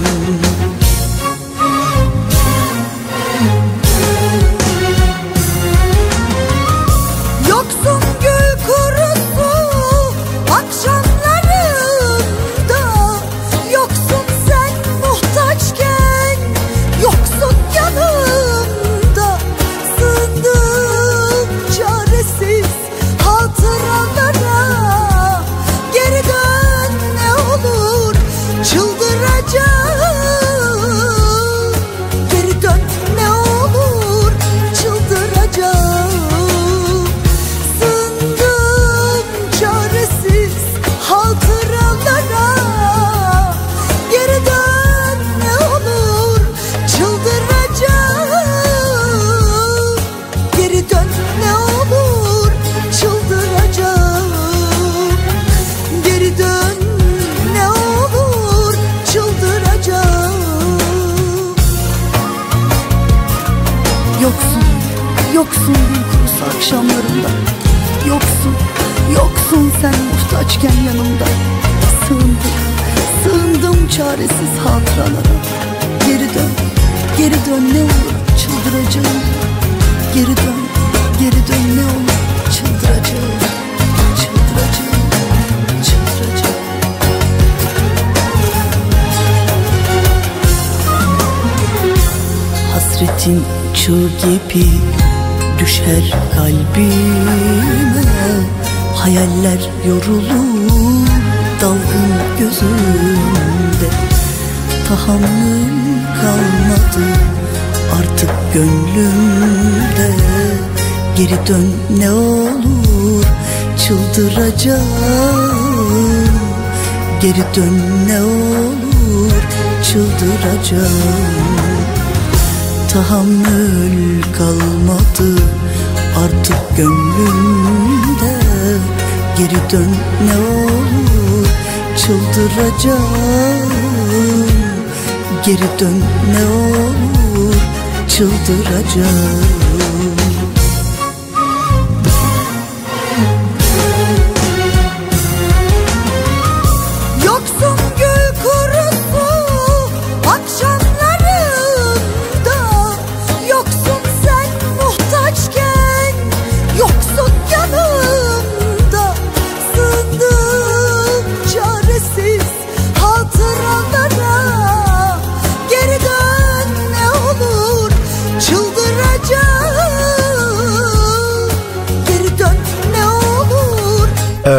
hatıralara Geri dön, geri dön ne olur çıldıracağım. Geri dön, geri dön ne olur çıldıracağım. Çıldıracağım, çıldıracağım. Hasretin çığ gibi düşer kalbime. Hayaller yorulur dalgın gözümde Tahammül kalmadı. Artık gönlümde Geri dön ne olur. Çıldıracağım. Geri dön ne olur. Çıldıracağım. Tahammül kalmadı. Artık gönlümde Geri dön ne olur. Çıldıracağım Geri dön ne olur çıldıracağım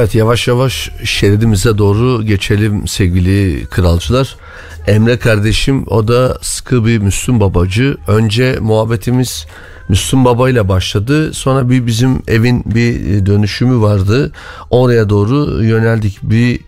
Evet yavaş yavaş şeridimize doğru geçelim sevgili kralcılar. Emre kardeşim o da sıkı bir Müslüm babacı. Önce muhabbetimiz Müslüm Baba ile başladı. Sonra bir bizim evin bir dönüşümü vardı. Oraya doğru yöneldik. Bir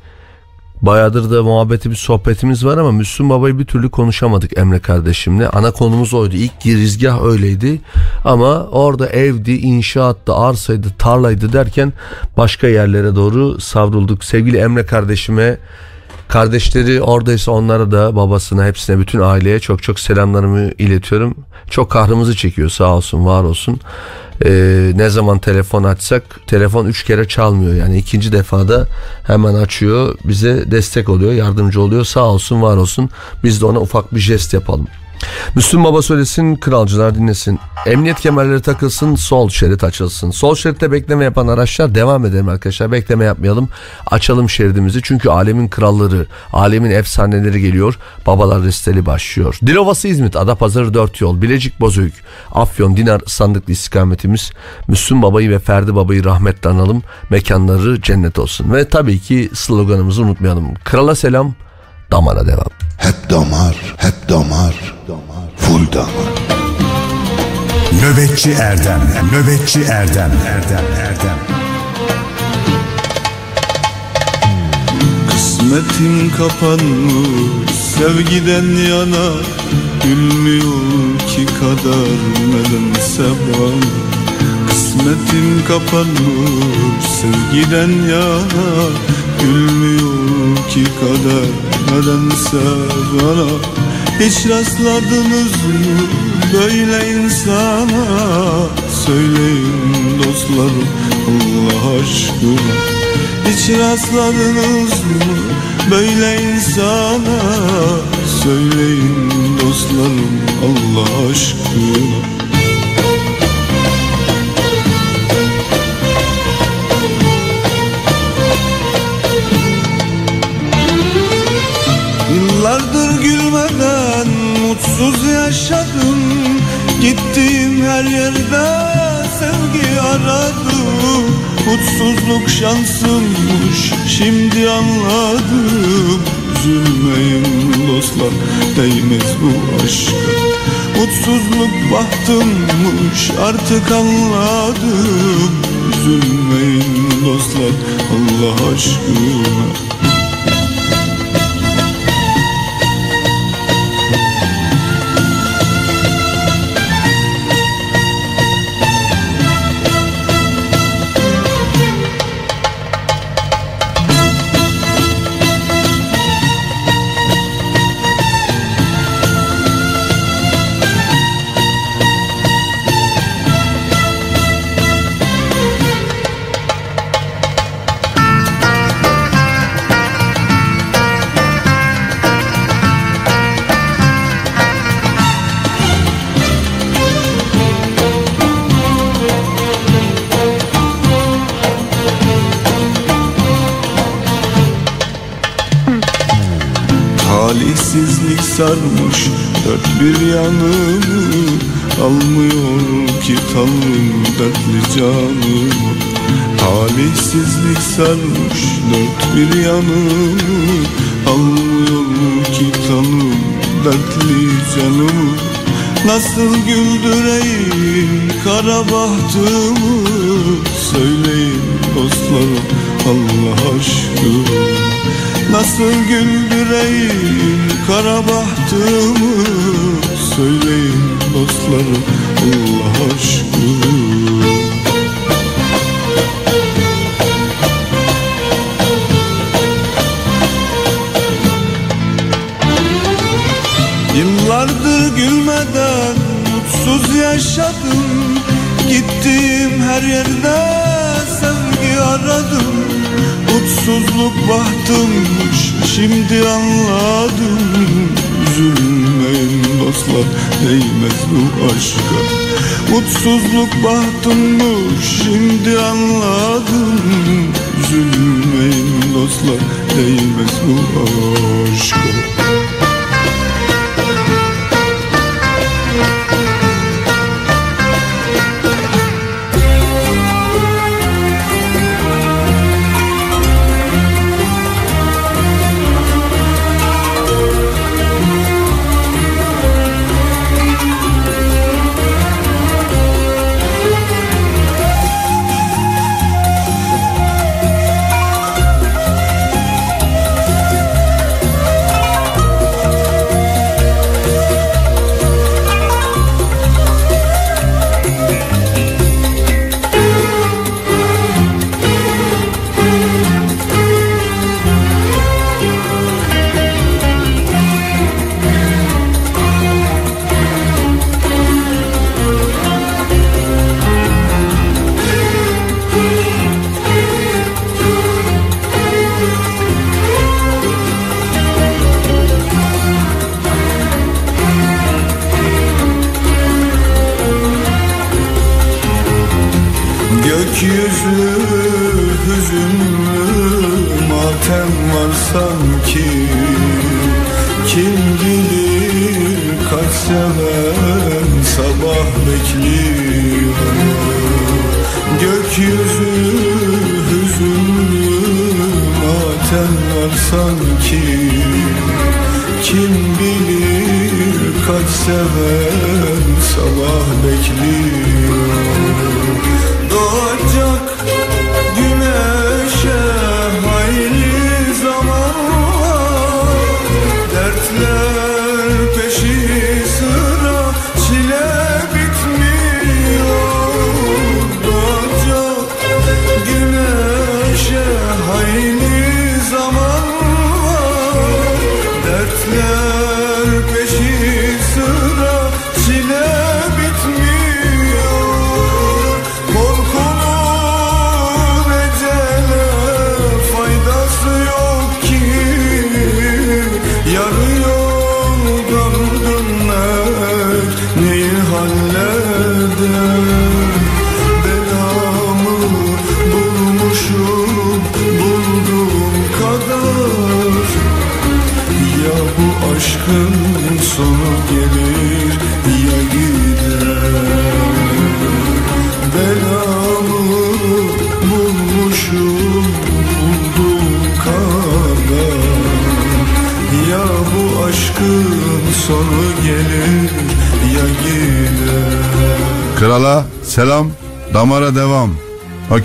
Bayağıdır da muhabbetimiz, sohbetimiz var ama Müslüm Baba'yı bir türlü konuşamadık Emre kardeşimle. Ana konumuz oydu. İlk girizgah öyleydi. Ama orada evdi, inşaattı, arsaydı, tarlaydı derken başka yerlere doğru savrulduk. Sevgili Emre kardeşime Kardeşleri oradaysa onlara da babasına hepsine bütün aileye çok çok selamlarımı iletiyorum. Çok kahrımızı çekiyor sağ olsun var olsun. Ee, ne zaman telefon açsak telefon üç kere çalmıyor yani ikinci defada hemen açıyor bize destek oluyor yardımcı oluyor sağ olsun var olsun biz de ona ufak bir jest yapalım. Müslüm Baba söylesin, kralcılar dinlesin. Emniyet kemerleri takılsın, sol şerit açılsın. Sol şeritte bekleme yapan araçlar devam edelim arkadaşlar. Bekleme yapmayalım. Açalım şeridimizi. Çünkü alemin kralları, alemin efsaneleri geliyor. Babalar listeli başlıyor. Dilovası İzmit, Adapazarı 4 yol, Bilecik Bozüyük, Afyon, Dinar sandıklı istikametimiz. Müslüm Baba'yı ve Ferdi Baba'yı rahmetle analım. Mekanları cennet olsun. Ve tabii ki sloganımızı unutmayalım. Krala selam, damara devam. Hep damar, hep damar, full damar. Nöbetçi Erdem, nöbetçi Erdem, Erdem, Erdem. Kısmetim kapanmış sevgiden yana Gülmüyor ki kader nedense bana Kısmetim kapanmış sevgiden yana Gülmüyor ki kader nedense bana Hiç rastladınız mı? Böyle insana Söyleyin dostlarım Allah aşkına. Hiç rastladınız mı? Böyle insana Söyleyin dostlarım Allah aşkına Yıllardır gülmeden mutsuz yaşadım. Gittiğim her yerde sevgi aradım. Mutsuzluk şansımmış şimdi anladım. Üzülmeyin dostlar değmez bu aşka Mutsuzluk bahtımmış artık anladım. Üzülmeyin dostlar Allah aşkına sarmış. Dört bir yanımı Almıyor ki Tanrım dertli canımı Talihsizlik sarmış. Dört bir yanımı Almıyor ki Tanrım dertli canımı Nasıl güldüreyim kara bahtımı? Söyleyin dostlarım Allah aşkına. Nasıl güldüreyim kara bahtımı Söyleyin dostlarım Allah aşkına. Yıllardır gülmeden mutsuz yaşadım. Gittiğim her yerde sevgi aradım Mutsuzluk bahtımmış şimdi anladım. Üzülmeyin dostlar değmez bu aşka. Mutsuzluk bahtımmış şimdi anladım. Üzülmeyin dostlar değmez bu aşka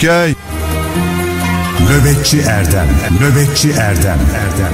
Okey. Nöbetçi Erdem, Nöbetçi Erdem, Erdem,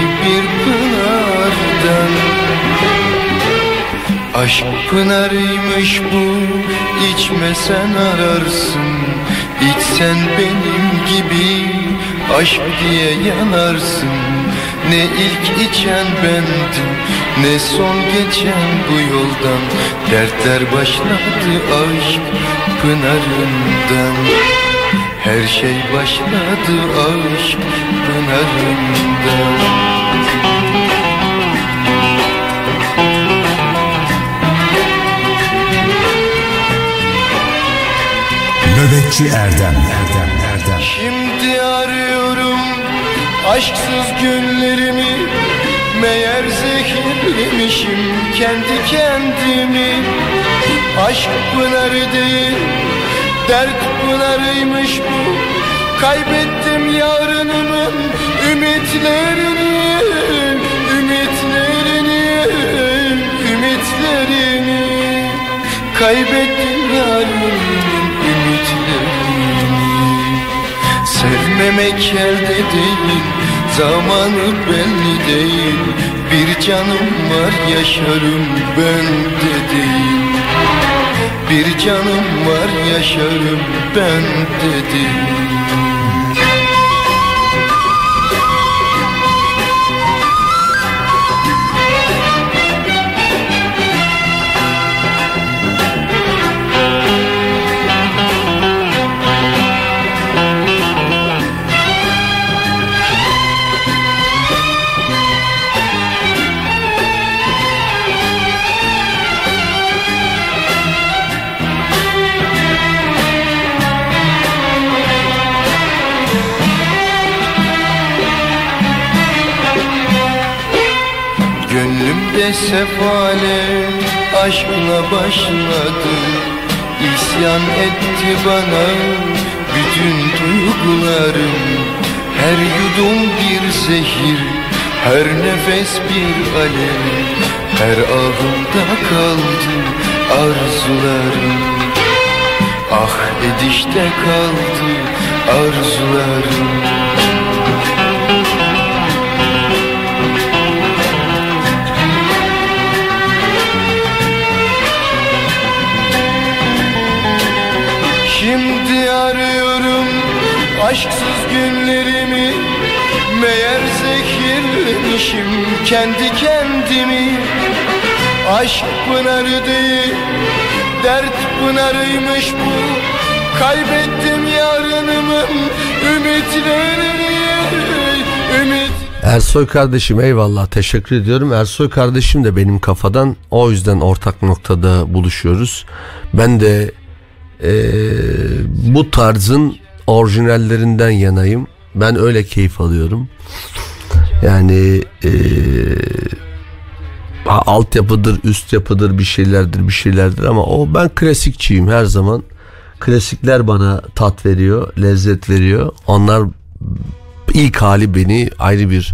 Bir pınardan. Aşk pınarıymış bu, içmesen ararsın. İçsen benim gibi aşk diye yanarsın. Ne ilk içen bendim ne son geçen bu yoldan. Dertler başladı aşk pınarından Her şey başladı aşk pınarından Nöbetçi Erdem. Erdem Erdem. Şimdi arıyorum aşksız günlerimi. Meğer zehirlemişim kendi kendimi. Aşk pınarı değil dert pınarıymış bu. Kaybettim yarınımın ümitlerini Ümitlerini, ümitlerini. Kaybettim yarınımın ümitlerini. Sevmemek elde değil Zamanı belli değil. Bir canım var yaşarım ben de değil Bir canım var yaşarım ben de sefalet aşkla başladı. İsyan etti bana bütün duygularım. Her yudum bir zehir, her nefes bir alev Her ağımda kaldı arzularım. Ah edişte kaldı arzularım aşksız günlerimi Meğer zehirlemişim kendi kendimi Aşk pınarı değil dert pınarıymış bu Kaybettim yarınımın ümitlerini Ümit Ersoy kardeşim eyvallah teşekkür ediyorum. Ersoy kardeşim de benim kafadan o yüzden ortak noktada buluşuyoruz. Ben de eee, bu tarzın orijinallerinden yanayım. Ben öyle keyif alıyorum. Yani eee ha, altyapıdır, üst yapıdır, bir şeylerdir, bir şeylerdir ama o ben klasikçiyim her zaman. Klasikler bana tat veriyor, lezzet veriyor. Onlar ilk hali beni ayrı bir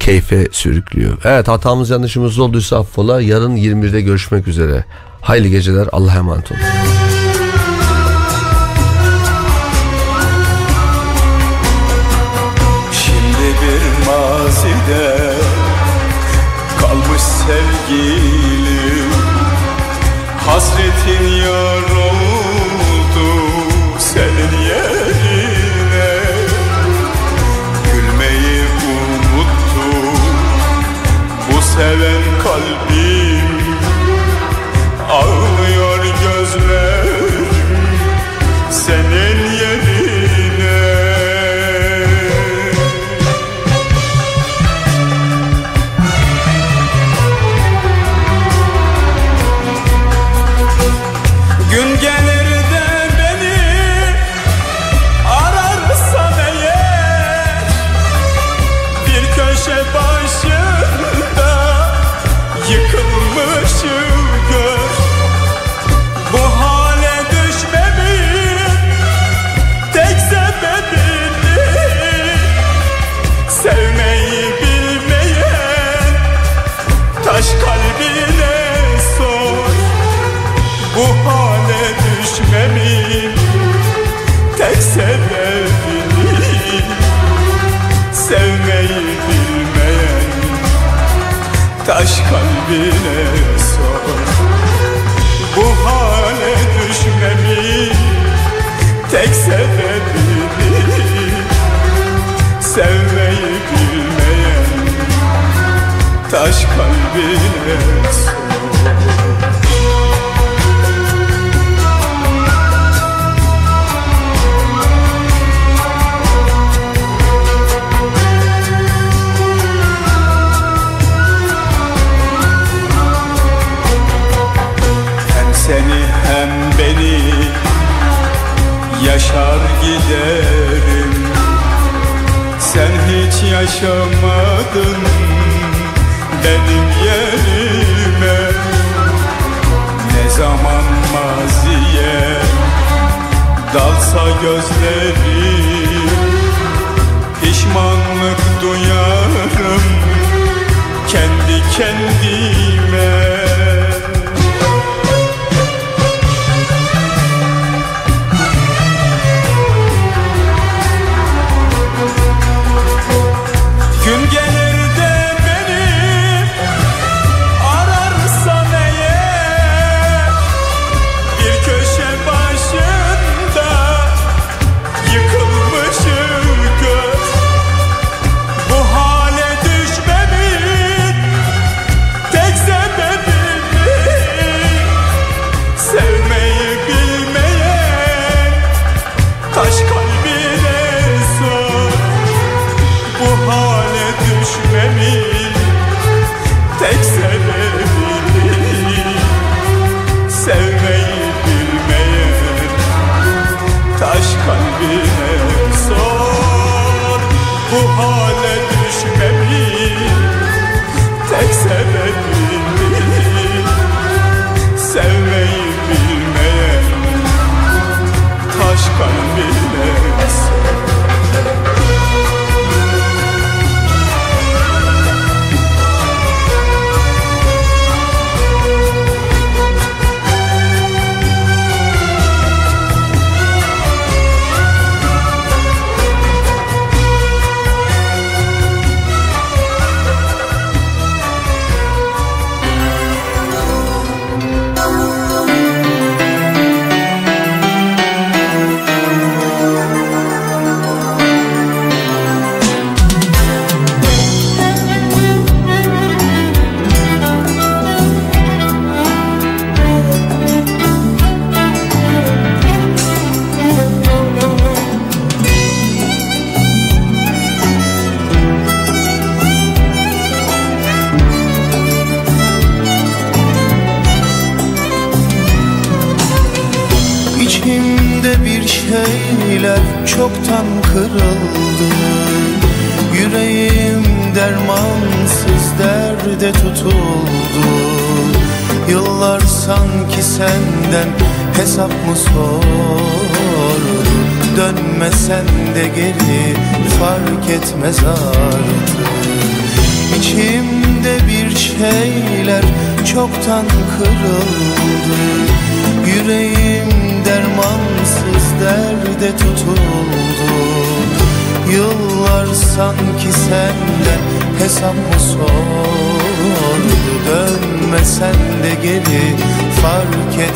keyfe sürüklüyor. Evet hatamız yanlışımız olduysa affola. Yarın 21'de görüşmek üzere. Hayırlı geceler. Allah'a emanet olun. Sevgilim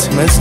etmez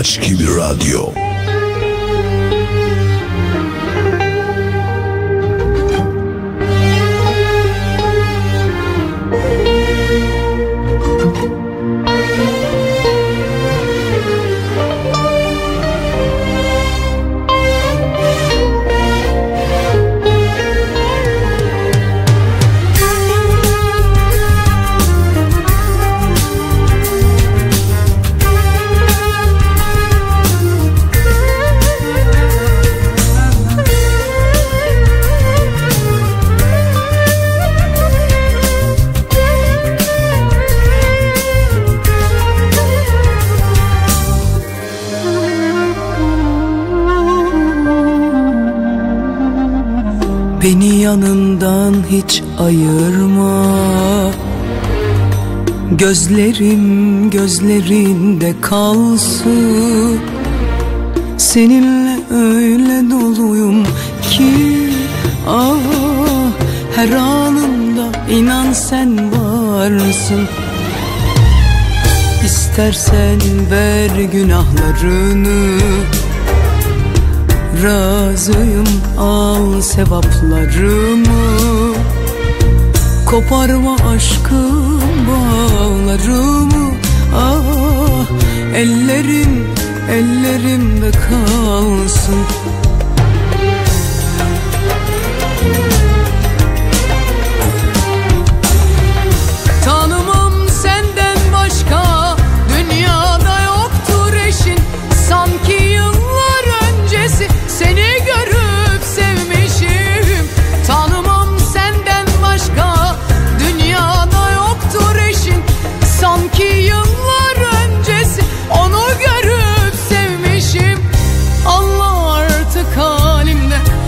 Aşk ile Beni yanından hiç ayırma. Gözlerim gözlerinde kalsın. Seninle öyle doluyum ki ah Her anımda inan sen varsın. İstersen ver günahlarını razıyım al sevaplarımı. Koparma aşkım bağlarımı. Ah ellerim ellerimde kalsın.